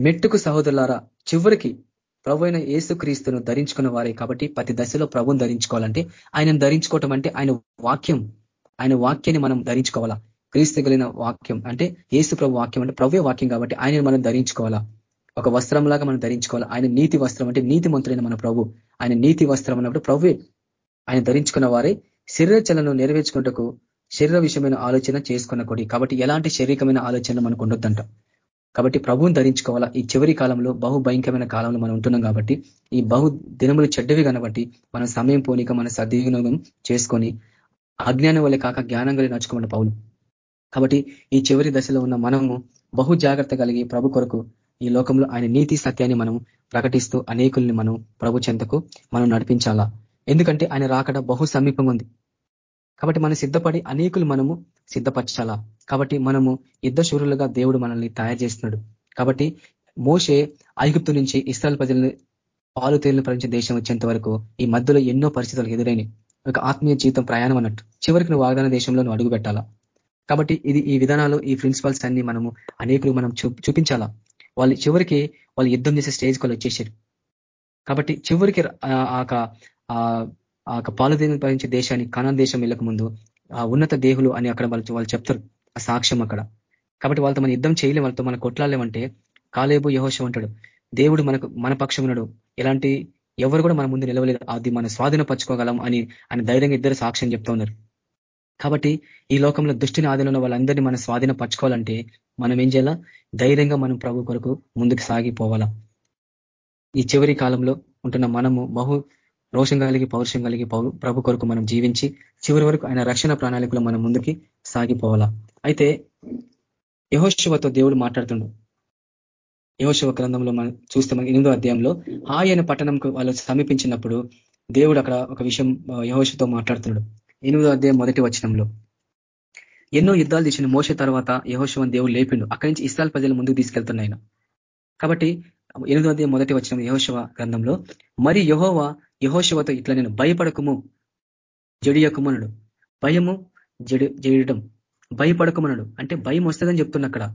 మెట్టుకు సహోదరులారా చివరికి ప్రభు అయిన క్రీస్తును ధరించుకున్న వారే కాబట్టి ప్రతి దశలో ప్రభుని ధరించుకోవాలంటే ఆయనను ధరించుకోవటం అంటే ఆయన వాక్యం. ఆయన వాక్యాన్ని మనం ధరించుకోవాలా? క్రీస్తు కలిగిన వాక్యం అంటే ఏసు ప్రభు వాక్యం అంటే ప్రభు వాక్యం కాబట్టి ఆయన మనం ధరించుకోవాలా? ఒక వస్త్రంలాగా మనం ధరించుకోవాలి? ఆయన నీతి వస్త్రం అంటే నీతి మంత్రులైన మన ప్రభు. ఆయన నీతి వస్త్రం అన్నప్పుడు ప్రవ్వే ఆయన ధరించుకున్న వారే శరీరచలను నెరవేర్చుకుంటకు శరీర విషయమైన ఆలోచన చేసుకున్న కాబట్టి ఎలాంటి శారీరకమైన ఆలోచన మనకు ఉండొద్దంట. కాబట్టి ప్రభువుని ధరించుకోవాలా? ఈ చివరి కాలంలో బహు భయంకరమైన కాలంలో మనం ఉంటున్నాం కాబట్టి ఈ బహు దినములు చెడ్డవి కనబట్టి మన సమయం పోనీక మన సద్వినియోగం చేసుకొని అజ్ఞానం వల్ల కాక జ్ఞానం కలిగి నడుచుకోమన్న పౌలు. కాబట్టి ఈ చివరి దశలో ఉన్న మనము బహు జాగ్రత్త కలిగి ప్రభు కొరకు ఈ లోకంలో ఆయన నీతి సత్యాన్ని మనం ప్రకటిస్తూ అనేకుల్ని మనం ప్రభు చెంతకు మనం నడిపించాలా? ఎందుకంటే ఆయన రాకడ బహు సమీపంగా ఉంది. కాబట్టి మనం సిద్ధపడి అనేకులు మనము సిద్ధపరచాలా? కాబట్టి మనము యుద్ధ శూరులుగా దేవుడు మనల్ని తయారు చేస్తున్నాడు. కాబట్టి మోసే ఐగుప్తు నుంచి ఇస్రాయల్ ప్రజలను పాలు తేలిన ప్రపంచ దేశం వచ్చేంత వరకు ఈ మధ్యలో ఎన్నో పరిస్థితులు ఎదురైనాయి. ఒక ఆత్మీయ జీవితం ప్రయాణం అన్నట్టు. చివరికి నువ్వు వాగ్దాన దేశంలో నువ్వు అడుగు పెట్టాలా? కాబట్టి ఇది ఈ విధానాలు ఈ ప్రిన్సిపల్స్ అన్ని మనము అనేకులు మనం చూపించాలా? వాళ్ళు చివరికి వాళ్ళు యుద్ధం చేసే స్టేజ్కి వాళ్ళు వచ్చేసారు. కాబట్టి చివరికి ఆ ఆ పాలుదేని భరించే దేశాన్ని కనాన్ దేశం వెళ్ళక ముందు ఆ ఉన్నత దేహులు అని అక్కడ వాళ్ళు వాళ్ళు చెప్తారు ఆ సాక్ష్యం అక్కడ. కాబట్టి వాళ్ళతో మనం యుద్ధం చేయలేం వాళ్ళతో మనం కొట్లాడలేమంటే కాలేబు యహోషం అంటాడు దేవుడు మనకు మన పక్షం ఉన్నాడు. ఎలాంటి ఎవరు కూడా మన ముందు నిలవలేదు. అది మనం స్వాధీనపరచుకోగలం అని అని ధైర్యంగా ఇద్దరు సాక్ష్యం చెప్తా ఉన్నారు. కాబట్టి ఈ లోకంలో దుష్టిని ఆదిలో వాళ్ళందరినీ మనం స్వాధీనపరచుకోవాలంటే మనం ఏం చేయాలా? ధైర్యంగా మనం ప్రభు కొరకు ముందుకు సాగిపోవాలా. ఈ చివరి కాలంలో ఉంటున్న మనము బహు రోషం కలిగి పౌరుషం కలిగి ప్రభు కొరకు మనం జీవించి చివరి వరకు ఆయన రక్షణ ప్రణాళికలో మనం ముందుకి సాగిపోవాలా. అయితే యహోశివతో దేవుడు మాట్లాడుతుండు. యహోశివ గ్రంథంలో మనం చూస్తే ఎనిమిదో అధ్యాయంలో ఆయన పట్టణంకు వాళ్ళు సమీపించినప్పుడు దేవుడు అక్కడ ఒక విషయం యహోశతో మాట్లాడుతున్నాడు ఎనిమిదో అధ్యాయం మొదటి వచనంలో. ఎన్నో యుద్ధాలు చేసిన మోస తర్వాత యహోశివన్ దేవుడు లేపిండు. అక్కడి నుంచి ఇస్రాయల్ ప్రజలు ముందుకు తీసుకెళ్తున్నాయన కాబట్టి ఎనిమిదో అధ్యాయం మొదటి వచ్చిన యహోశివ గ్రంథంలో మరి యహోవా యహోశవతో ఇట్లా నేను భయపడకము జడియకుమనుడు. భయము జడి జడియడం. భయపడకమనడు. అంటే భయం వస్తుందని చెప్తున్నా అక్కడ.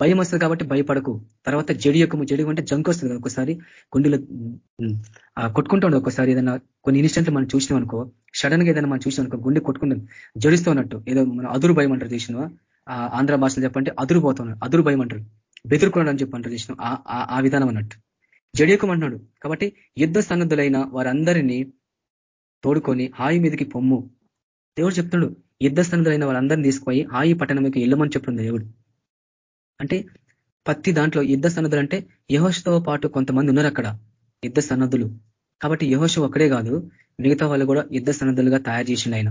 భయం వస్తుంది కాబట్టి భయపడకు. తర్వాత జడియకము జడి అంటే జంక్ వస్తుంది కదా ఒకసారి గుండెలో కొట్టుకుంటాడు ఒకసారి ఏదైనా కొన్ని ఇన్స్టెంట్లు మనం చూసినాం అనుకో సడన్గా ఏదైనా మనం చూసినాం అనుకో గుండె కొట్టుకుంటుంది. జడిస్తూ ఉన్నట్టు. ఏదో మనం అదురు భయం అంటారు చూసినవా? ఆంధ్ర భాషలో చెప్పంటే అదురుపోతున్నాడు అదురు భయం అంటారు. బెదురుకున్నాడు అని చెప్పి అంటారు చూసినాం ఆ విధానం అన్నట్టు. జడియకమంటున్నాడు కాబట్టి యుద్ధ సన్నద్ధులైన వారందరినీ తోడుకొని హాయి మీదకి పొమ్ము. దేవుడు చెప్తున్నాడు యుద్ధ సన్నద్ధులైన వాళ్ళందరినీ తీసుకుపోయి హాయి పట్టణంకి వెళ్ళమని చెప్తుంది దేవుడు. అంటే పత్తి దాంట్లో యుద్ధ సన్నద్ధులు అంటే యహోషతో పాటు కొంతమంది ఉన్నారు అక్కడ యుద్ధ సన్నద్ధులు కాబట్టి యహోష ఒక్కడే కాదు మిగతా వాళ్ళు కూడా యుద్ధ సన్నద్ధులుగా తయారు చేసిండు ఆయన.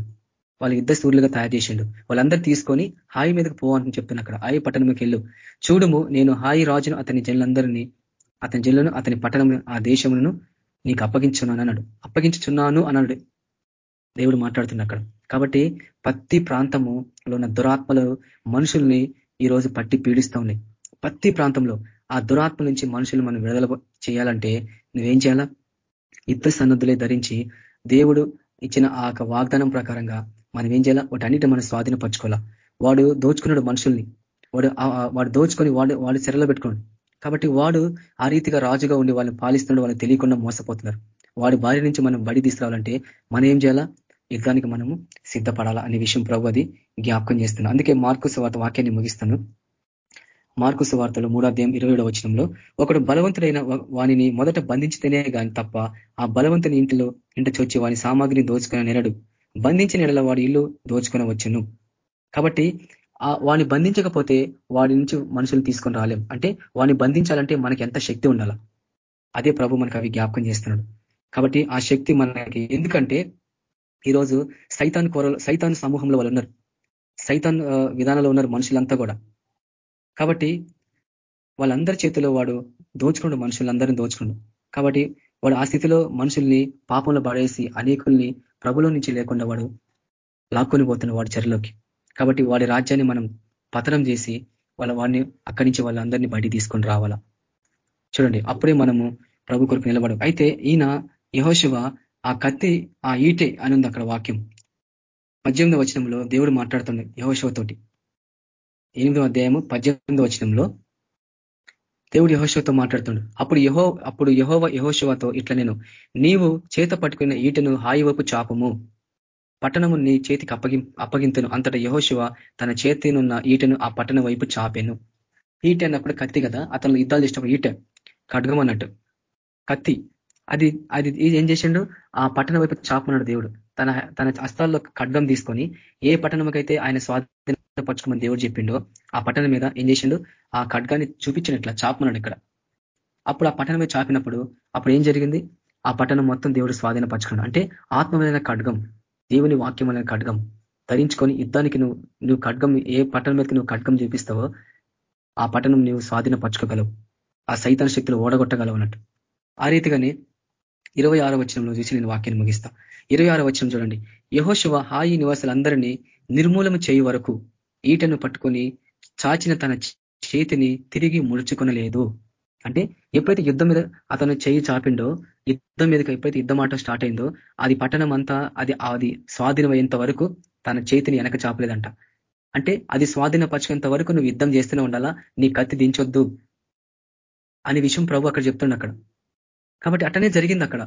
వాళ్ళు యుద్ధ సూర్యులుగా తయారు చేసిండు. వాళ్ళందరూ తీసుకొని హాయి మీదకి పోవాలని చెప్తున్నా అక్కడ. హాయి పట్టణంకి వెళ్ళు. చూడము నేను హాయి రాజును అతని జనులందరినీ అతని జిల్లను అతని పట్టణం ఆ దేశములను నీకు అప్పగించున్నాను అన్నాడు. అప్పగించుచున్నాను అన్నాడు. దేవుడు మాట్లాడుతున్నా అక్కడ. కాబట్టి ప్రతి ప్రాంతములో ఉన్న దురాత్మలు మనుషుల్ని ఈరోజు పట్టి పీడిస్తూ ఉన్నాయి. ప్రతి ప్రాంతంలో ఆ దురాత్మ నుంచి మనుషులు మనం విడుదల చేయాలంటే నువ్వేం చేయాలా? యుద్ధ సన్నద్ధులే ధరించి దేవుడు ఇచ్చిన ఆ వాగ్దానం ప్రకారంగా మనం ఏం చేయాలా? వాటన్నిటి మనం స్వాధీనపరచుకోవాలా? వాడు దోచుకున్నాడు మనుషుల్ని. వాడు వాడు దోచుకొని వాడు వాడు చెరలో పెట్టుకోండి కాబట్టి వాడు ఆ రీతిగా రాజుగా ఉండి వాళ్ళని పాలిస్తున్నాడు వాళ్ళని తెలియకుండా మోసపోతున్నారు. వాడి భార్య నుంచి మనం బడి తీసుకురావాలంటే మనం ఏం చేయాలా? యుద్ధానికి మనము సిద్ధపడాలా అనే విషయం ప్రభు అది జ్ఞాపకం చేస్తున్నాం అందుకే మార్కుస్ వార్త వాక్యాన్ని ముగిస్తాను. మార్కుసు వార్తలు మూడాధ్యాయం ఇరవై ఏడవ వచనంలో ఒకడు బలవంతుడైన వాణిని మొదట బంధించితేనే కానీ తప్ప ఆ బలవంతుని ఇంటిలో ఇంట చొచ్చి వాని సామాగ్రిని దోచుకుని నెరడు. బంధించిన ఎడల వాడి ఇల్లు దోచుకొని వచ్చును కాబట్టి వాడిని బంధించకపోతే వాడి నుంచి మనుషులు తీసుకొని రాలేం. అంటే వాడిని బంధించాలంటే మనకి ఎంత శక్తి ఉండాల? అదే ప్రభు మనకు అవి జ్ఞాపకం చేస్తున్నాడు. కాబట్టి ఆ శక్తి మనకి ఎందుకంటే ఈరోజు సైతాన్ కోరలు సైతాన్ సమూహంలో వాళ్ళు ఉన్నారు. సైతాన్ విధానంలో ఉన్నారు మనుషులంతా కూడా. కాబట్టి వాళ్ళందరి చేతిలో వాడు దోచుకుండు మనుషులందరినీ దోచుకుండు. కాబట్టి వాడు ఆ స్థితిలో మనుషుల్ని పాపంలో పడేసి అనేకుల్ని ప్రభులో నుంచి లేకుండా వాడు లాక్కొని పోతున్న వాడు చర్యలోకి కాబట్టి వాడి రాజ్యాన్ని మనం పతనం చేసి వాళ్ళ వాడిని అక్కడి నుంచి వాళ్ళందరినీ బయటికి తీసుకొని రావాలా? చూడండి అప్పుడే మనము ప్రభు కొరకు నిలబడం అయితే ఈయన యహోశివ ఆ కత్తి ఆ ఈటే అని ఉంది అక్కడ వాక్యం. పద్దెనిమిదో వచనంలో దేవుడు మాట్లాడుతుంది యహోశివతోటి ఎనిమిదో అధ్యాయము పద్దెనిమిదో వచనంలో దేవుడు యహోశివతో మాట్లాడుతుండు అప్పుడు యహో అప్పుడు యహోవ యహోశివతో ఇట్లా నేను నీవు చేత పట్టుకున్న ఈటను హాయివపు చాపము. పట్టణము నీ చేతికి అప్పగి అప్పగింతను. అంతట యహోశివ తన చేతినున్న ఈటను ఆ పట్టణం వైపు చాపెను. ఈట అన్నప్పుడు కత్తి కదా? అతను యుద్ధాలు చేసినప్పుడు ఈట ఖడ్గం అన్నట్టు కత్తి. అది అది ఏం చేసిండు? ఆ పట్టణం వైపు చాపమన్నాడు దేవుడు. తన తన హస్తాల్లో ఖడ్గం తీసుకొని ఏ పట్టణంకైతే ఆయన స్వాధీనపరచుకోమని దేవుడు చెప్పిండో ఆ పట్టణం మీద ఏం చేసిండు? ఆ ఖడ్గాన్ని చూపించినట్ల చాపమన్నాడు ఇక్కడ. అప్పుడు ఆ పట్టణం మీద చాపినప్పుడు అప్పుడు ఏం జరిగింది? ఆ పట్టణం మొత్తం దేవుడు స్వాధీనపరచుకున్నాడు. అంటే ఆత్మమైన ఖడ్గం. దేవుని వాక్యం ఖడ్గం. ధరించుకొని యుద్ధానికి నువ్వు నువ్వు ఖడ్గం ఏ పట్టణం మీదకి నువ్వు ఖడ్గం చూపిస్తావో ఆ పట్టణం నువ్వు స్వాధీనపరచుకోగలవు. ఆ సైతాన శక్తులు ఓడగొట్టగలవు అన్నట్టు. ఆ రీతిగానే ఇరవై ఆరో వచనంలో చూసి నేను వాక్యాన్ని ముగిస్తా. ఇరవై ఆరో వచనం చూడండి. యహోశివ హాయి నివాసులందరినీ నిర్మూలన చేయు వరకు ఈటను పట్టుకొని చాచిన తన చేతిని తిరిగి ముడుచుకొనలేదు. అంటే ఎప్పుడైతే యుద్ధం మీద అతను చేయి చాపిండో యుద్ధం మీదకి ఎప్పుడైతే యుద్ధం ఆట స్టార్ట్ అయిందో అది పట్టణం అంతా అది అది స్వాధీనమయ్యేంత వరకు తన చేతిని వెనక చాపలేదంట. అంటే అది స్వాధీనపరచుకునేంత వరకు నువ్వు యుద్ధం చేస్తూనే ఉండాలా? నీ కత్తి దించొద్దు అనే విషయం ప్రభు అక్కడ చెప్తుండ అక్కడ. కాబట్టి అట్టనే జరిగింది అక్కడ.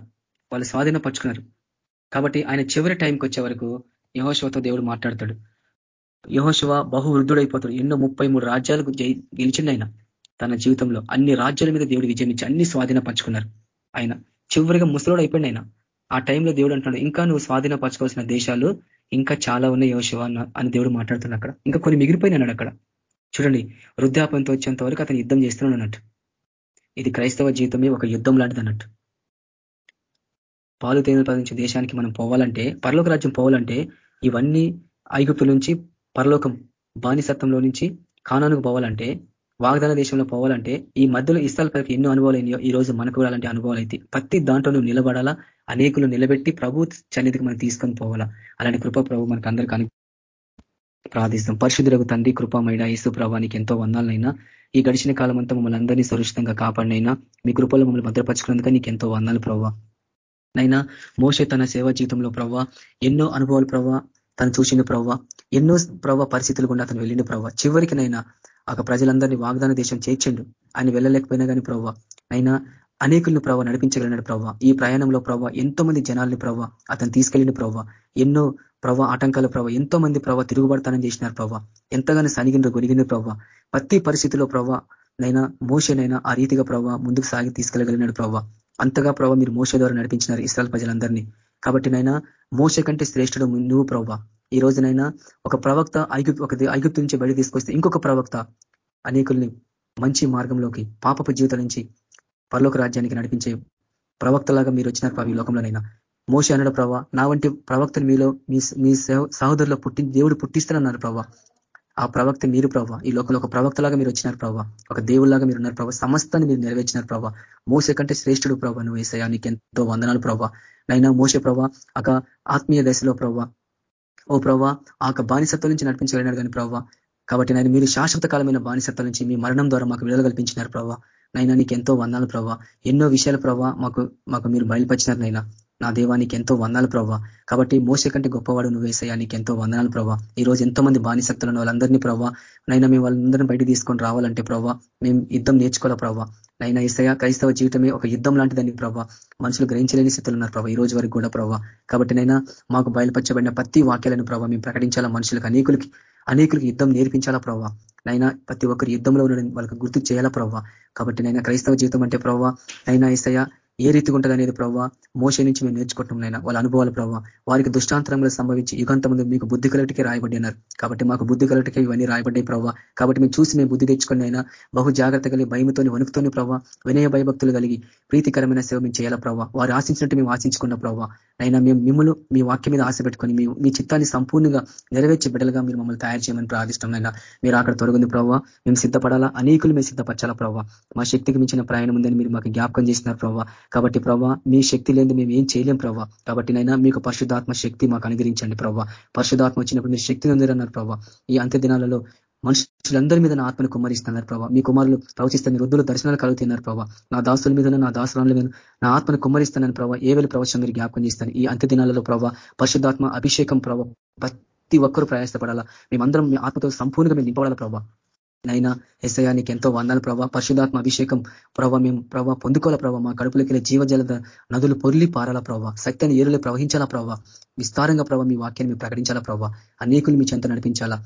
వాళ్ళు స్వాధీనపరుచుకున్నారు. కాబట్టి ఆయన చివరి టైంకి వచ్చే వరకు యహోశివతో దేవుడు మాట్లాడతాడు. యహోశివ బహు వృద్ధుడైపోతాడు ఎన్నో ముప్పై మూడు రాజ్యాలకు గెలిచిండు ఆయన తన జీవితంలో. అన్ని రాజ్యాల మీద దేవుడు విజయం ఇచ్చి అన్ని స్వాధీనపరుచుకున్నారు ఆయన. చివరిగా ముసలోడు అయిపోయింది ఆయన. ఆ టైంలో దేవుడు అంటున్నాడు ఇంకా నువ్వు స్వాధీనపరచుకోవాల్సిన దేశాలు ఇంకా చాలా ఉన్నాయి యోశివ అని దేవుడు మాట్లాడుతున్నాడు అక్కడ. ఇంకా కొన్ని మిగిలిపోయినాడు అక్కడ. చూడండి వృద్ధాపంతో వచ్చేంత వరకు అతను యుద్ధం చేస్తున్నాడు అన్నట్టు. ఇది క్రైస్తవ జీవితమే ఒక యుద్ధం లాంటిది అన్నట్టు. పాలు తేనెలు పదించే దేశానికి మనం పోవాలంటే పరలోక రాజ్యం పోవాలంటే ఇవన్నీ ఐగుప్తు నుంచి పరలోకం బానిసత్వంలో నుంచి కానానికి పోవాలంటే వాగ్దాన దేశంలో పోవాలంటే ఈ మధ్యలో ఇస్తాల పైకి ఎన్నో అనుభవాలు అయినాయో ఈ రోజు మనకు అలాంటి అనుభవాలు అయితే ప్రతి దాంట్లో నువ్వు నిలబడాలా? అనేకులు నిలబెట్టి ప్రభు సన్నిధికి మనం తీసుకొని పోవాలా? అలాంటి కృప ప్రభు మనకు అందరికీ ప్రార్థిస్తాం. పరిశుద్ధులకు తండ్రి కృపమైన యేసు ప్రభానికి ఎంతో వందాలనైనా ఈ గడిచిన కాలం అంతా మమ్మల్ని అందరినీ సురక్షితంగా కాపాడినైనా మీ కృపలో మమ్మల్ని భద్రపరచుకున్నందుక నీకు ఎంతో వందాలు ప్రభావ నైనా మోసే తన సేవా జీవితంలో ప్రవ్వ ఎన్నో అనుభవాలు ప్రవ్వ తను చూసిన ప్రవ్వ ఎన్నో ప్రవ్వ పరిస్థితులు గుండా అతను వెళ్ళిన ప్రవ్వ చివరికినైనా ఆ ప్రజలందరినీ వాగ్దాన దేశం చేర్చండు. ఆయన వెళ్ళలేకపోయినా కానీ ప్రవ్వ అయినా అనేకులను ప్రవ నడిపించగలిగినాడు ప్రవ్వ. ఈ ప్రయాణంలో ప్రవ్వ ఎంతో మంది జనాల్ని ప్రవ్వ అతను తీసుకెళ్ళిన ప్రవ్వ ఎన్నో ప్రవ ఆటంకాల ప్రవ ఎంతో మంది ప్రవ తిరుగుబడతానని చేసినారు ప్రవ్వ. ఎంతగానో సనిగిండ్రు గొనిగిన ప్రవ్వ. ప్రతి పరిస్థితిలో ప్రవ్వ నైనా మోసనైనా ఆ రీతిగా ప్రవ్వ ముందుకు సాగి తీసుకెళ్ళగలిగినాడు ప్రవ్వ. అంతగా ప్రవ మీరు మోస ద్వారా నడిపించినారు ఇస్రాయల్ ప్రజలందరినీ. కాబట్టి నైనా మోస కంటే శ్రేష్ఠుడు నువ్వు ప్రవ్వ. ఈ రోజునైనా ఒక ప్రవక్త ఐగుప్తు ఒక ఐగుప్తు నుంచి బయట తీసుకొస్తే ఇంకొక ప్రవక్త అనేకుల్ని మంచి మార్గంలోకి పాపపు జీవితం నుంచి పరలోక రాజ్యానికి నడిపించే ప్రవక్తలాగా మీరు వచ్చినారు ప్రభు ఈ లోకంలోనైనా. మోస అన్నాడు ప్రభావ నా వంటి ప్రవక్తను మీలో మీ మీ సహోదరులో పుట్టి దేవుడు పుట్టిస్తానన్నారు ప్రభావ ఆ ప్రవక్త మీరు ప్రభావ ఈ లోకంలో ఒక ప్రవక్తలాగా మీరు వచ్చినారు ప్రభావ ఒక దేవుళ్ళలాగా మీరు ఉన్నారు ప్రభావ సమస్తాన్ని మీరు నెరవేర్చినారు ప్రభావ మోస కంటే శ్రేష్ఠుడు ప్రభావ నువ్వు వేసాయా నీకు ఎంతో వందనాలు ప్రభావ నైనా మోస ప్రభావ ఒక ఆత్మీయ దశలో ప్రభావ ఓ ప్రభా ఆ బానిసత్వం నుంచి నడిపించగలిగినారు కానీ ప్రభావ కాబట్టి నేను మీరు శాశ్వత కాలమైన బానిసత్వం నుంచి మీ మరణం ద్వారా మాకు విడుదల కల్పించినారు ప్రభావ నైనా నీకు ఎంతో వందాలు ప్రభావ ఎన్నో విషయాల ప్రభావ మాకు మాకు మీరు బయలుపరిచినారు నైనా నా దేవానికి ఎంతో వందాలు ప్రభావ కాబట్టి మోస కంటే గొప్పవాడు నువ్వు నీకు ఎంతో వందనాలు ప్రభావ ఈ రోజు ఎంతో మంది బానిసక్తులను వాళ్ళందరినీ ప్రభావ నైనా మేము వాళ్ళందరినీ బయట తీసుకొని రావాలంటే ప్రభావ మేము యుద్ధం నేర్చుకోవాలి ప్రభావ నైనా ఇసయ క్రైస్తవ జీవితమే ఒక యుద్ధం లాంటిదని ప్రభావ మనుషులు గ్రహించలేని స్థితిలో ఉన్నారు ప్రభావ ఈ రోజు వరకు కూడా ప్రభావ కాబట్టి నైనా మాకు బయలుపరచబడిన ప్రతి వాక్యాలను ప్రభావ మేము ప్రకటించాలా మనుషులకు అనేకులకి అనేకులకి యుద్ధం నేర్పించాలా ప్రభావ నైనా ప్రతి ఒక్కరు యుద్ధంలో ఉండడం వాళ్ళకి గుర్తు చేయాలా ప్రభావ కాబట్టి నైనా క్రైస్తవ జీవితం అంటే ప్రభావ నైనా ఇసయ ఏ రీతిగా ఉంటుంది అనేది ప్రవ్వ? మోస నుంచి మేము నేర్చుకుంటున్నాయినా వాళ్ళ అనుభవాలు ప్రవ్వ. వారికి దుష్టాంతరంలో సంభవించి యుగంత ముందు మీకు బుద్ధి కలటికే రాయబడినారు కాబట్టి మాకు బుద్ధి కలటికే ఇవన్నీ రాయబడ్డాయి ప్రవ్వ. కాబట్టి మేము చూసి మేము బుద్ధి తెచ్చుకుని అయినా బహు జాగ్రత్త కలిగి భయముతోని వణుకుతోని ప్రవ్వ వినయ భయభక్తులు కలిగి ప్రీతికరమైన సేవ మేము చేయాలా ప్రవ్వ? వారు ఆశించినట్టు మేము ఆశించుకున్న ప్రవ్వ. అయినా మేము మిమ్మల్ని మీ వాక్యం మీద ఆశ పెట్టుకొని మీ చిత్తాన్ని సంపూర్ణంగా నెరవేర్చే బిడ్డలుగా మీరు మమ్మల్ని తయారు చేయమని ప్రార్థిష్టమైనా మీరు అక్కడ తొలగింది ప్రవ్వ. మేము సిద్ధపడాలా? అనేకులు మేము సిద్ధపరచాలా ప్రవ్వ? మా శక్తికి మించిన ప్రయాణం ఉందని మీరు మాకు జ్ఞాపకం చేసినారు ప్రవ్వ. కాబట్టి ప్రభా మీ శక్తి లేని మేము ఏం చేయలేం ప్రభావ కాబట్టి నైనా మీకు పరిశుధాత్మ శక్తి మాకు అనుగ్రహించండి ప్రభావ పరిశుధాత్మ వచ్చినప్పుడు మీరు శక్తిని ఉందరన్నారు ప్రభావ ఈ అంత్య దినాలలో మనుషులందరి మీద నా ఆత్మను కుమ్మరిస్తున్నారు ప్రభావ మీ కుమారులు ప్రవచిస్తే వృద్ధులు దర్శనాలు కలుగుతున్నారు ప్రభావ నా దాసుల మీద నా దాసురాల మీద నా ఆత్మను కుమ్మరిస్తానని ప్రభావ ఏ వేళ ప్రవచనం మీరు జ్ఞాపకం చేస్తాను. ఈ అంత్య దినాలలో ప్రభావ పరిశుద్ధాత్మ అభిషేకం ప్రభావ ప్రతి ఒక్కరూ ప్రయాసపడాలా. మేమందరం మీ ఆత్మతో సంపూర్ణంగా మేము నింపబడాల ప్రభావ నైనా ఎస్ఐయా నీకు ఎంతో వందాలు ప్రభావ పరిశుధాత్మ అభిషేకం ప్రభావ మేము ప్రభావ పొందుకోవాల ప్రభావ మా కడుపులకి జీవజల నదులు పొర్లి పారాల ప్రభావ శక్తిని ఏరులు ప్రవహించాలా ప్రభావ విస్తారంగా ప్రభావ మీ వాక్యాన్ని మేము ప్రకటించాలా ప్రభావ అనేకులు మీ చెంత నడిపించాలా.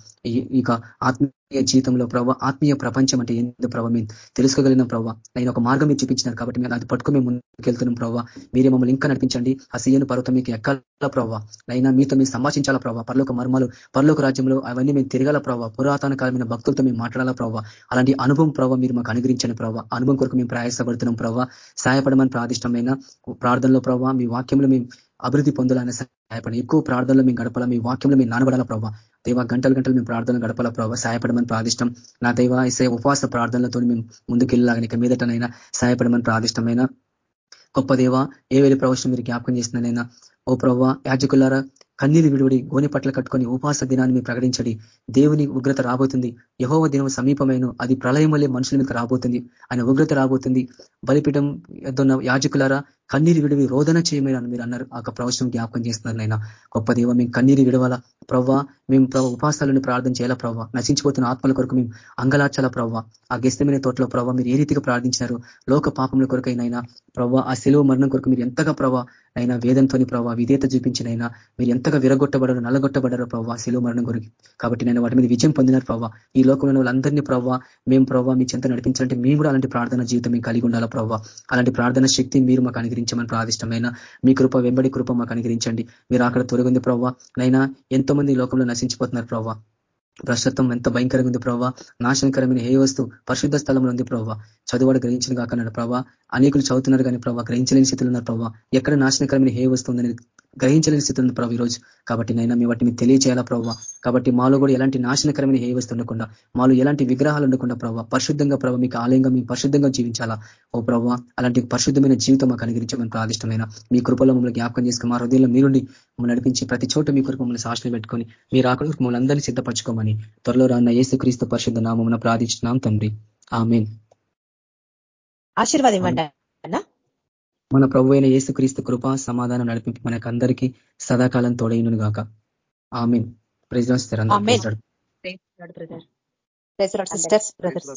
ఇక ఆత్మీయ జీవితంలో ప్రభావ ఆత్మీయ ప్రపంచం అంటే ఏందో ప్రభావ మేము తెలుసుకోగలిగిన ప్రభావ నేను ఒక మార్గం మీరు చూపించినారు కాబట్టి మేము అది పట్టుకుని మేము ముందుకెళ్తున్నాం ప్రభావ మీరే మమ్మల్ని ఇంకా నడిపించండి. ఆ సీఎను పర్వతం మీకు ఎక్కాల ప్రభావ అయినా మీతో మేము సంభాషించాలా ప్రభావ పర్లోక మర్మాలు పర్లోక రాజ్యంలో అవన్నీ మేము తిరగాల ప్రభావ పురాతన కాలమైన భక్తులతో మేము మాట్లాడాలి ప్రభావ అలాంటి అనుభవం ప్రభావ మీరు మాకు అనుగ్రహించండి ప్రభావ అనుభవం కొరకు మేము ప్రయాసపడుతున్నాం ప్రభావ సహాయపడమని ప్రాదిష్టమైన ప్రార్థనలో ప్రభావ మీ వాక్యంలో మేము అభివృద్ధి పొందాలని సహాయపడి ఎక్కువ ప్రార్థనలు మేము గడపాలా మీ వాక్యంలో మేము నానబడాల ప్రభావ దేవ గంటలు గంటలు మేము ప్రార్థనలు గడపాల ప్రభావ సహాయపడమని ప్రాదిష్టం నా దేవ ఇసే ఉపవాస ప్రార్థనలతో మేము ముందుకెళ్ళలాగా మీదటనైనా సహాయపడమని ప్రాదిష్టమైన గొప్ప దేవ ఏ వేళ ప్రవచనం మీరు జ్ఞాపకం చేసినైనా ఓ ప్రవ్వ యాజకులారా కన్నీరు విడివిడి గోని పట్ల కట్టుకొని ఉపాస దినాన్ని మీరు ప్రకటించండి. దేవుని ఉగ్రత రాబోతుంది. యహోవ దినం సమీపమైన అది ప్రళయం వల్లే మనుషుల మీద రాబోతుంది. ఆయన ఉగ్రత రాబోతుంది. బలిపీఠం ఎద్దున్న యాజకులారా కన్నీరు విడివి రోదన చేయమని మీరు అన్నారు. ఆ ప్రవచనం జ్ఞాపకం చేస్తున్నారు నైనా గొప్ప దేవ మేము కన్నీరు విడవాలా? ప్రవ్వా మేము ప్రభావ ఉపాసాలను ప్రార్థన చేయాలా ప్రవ్వా? నశించిపోతున్న ఆత్మల కొరకు మేము అంగలార్చాలా ప్రవ్వా? ఆ గెస్తమైన తోటలో ప్రభావ మీరు ఏ రీతిగా ప్రార్థించారు లోక పాపముల కొరకైనా ప్రవ్వా ఆ సెలవు మరణం కొరకు మీరు ఎంతగా ప్రభావ అయినా వేదంతోని ప్రభావ విధేత చూపించినైనా మీరు ఎంతగా విరగొట్టబడరు నల్లగొట్టబడారో ప్రభావ సెలవు మరణం కొరకు. కాబట్టి నేను వాటి మీద విజయం పొందినారు ప్రభావ ఈ లోకంలో వాళ్ళందరినీ ప్రభావ మేము ప్రభావ మీ చెంత నడిపించాలంటే మేము కూడా అలాంటి ప్రార్థన జీవితం మేము కలిగి ఉండాలా ప్రభావ అలాంటి ప్రార్థన శక్తి మీరు మాకు అనుగ్రహించమని ప్రాదిష్టమైన మీ కృప వెంబడి కృప మాకు అనుగ్రహించండి. మీరు అక్కడ తొలగింది ప్రవ్వా. నైనా ఎంతో మంది లోకంలో నశించిపోతున్నారు ప్రభావ ప్రస్తుతం ఎంత భయంకరంగా ఉంది ప్రభావ నాశనకరమైన ఏ వస్తు పరిశుద్ధ స్థలంలో ఉంది ప్రభావ చదువుడు గ్రహించిన కాకన్నాడు ప్రభావ అనేకులు చదువుతున్నారు కానీ ప్రభావ గ్రహించలేని స్థితిలో ఉన్నారు ప్రభావ ఎక్కడ నాశనకరమైన ఏ వస్తుందని గ్రహించలేని స్థితి ఉంది ప్రభు ఈరోజు. కాబట్టి నైనా మీ వాటిని తెలియచేయాలా ప్రభావ కాబట్టి మాలో కూడా ఎలాంటి నాశనకరమైన ఏ వస్తు ఉండకుండా మాలో ఎలాంటి విగ్రహాలు ఉండకుండా ప్రభావ పరిశుద్ధంగా ప్రభావ మీకు ఆలయంగా మేము పరిశుద్ధంగా జీవించాలా? ఓ ప్రభావ అలాంటి పరిశుద్ధమైన జీవితం మాకు అనుగ్రహించమని ప్రాదిష్టమైన మీ కృపలో మమ్మల్ని జ్ఞాపకం చేసుకుని మా హృదయంలో మీరుండి మమ్మల్ని నడిపించి ప్రతి చోట మీ కొరకు మమ్మల్ని శాసన పెట్టుకొని మీరు రాకడ మమ్మల్ని అందరినీ సిద్ధపరచుకోమని త్వరలో రాన్న ఏసుక్రీస్తు పరిశుద్ధ నామమున ప్రార్థించినాం తండ్రి. ఆమెన్. ఆశీర్వాదం మన ప్రభు అయిన యేసుక్రీస్తు కృప సమాధానం నడిపి మనకు అందరికీ సదాకాలం తోడైను గాక సిస్టర్స్ బ్రదర్స్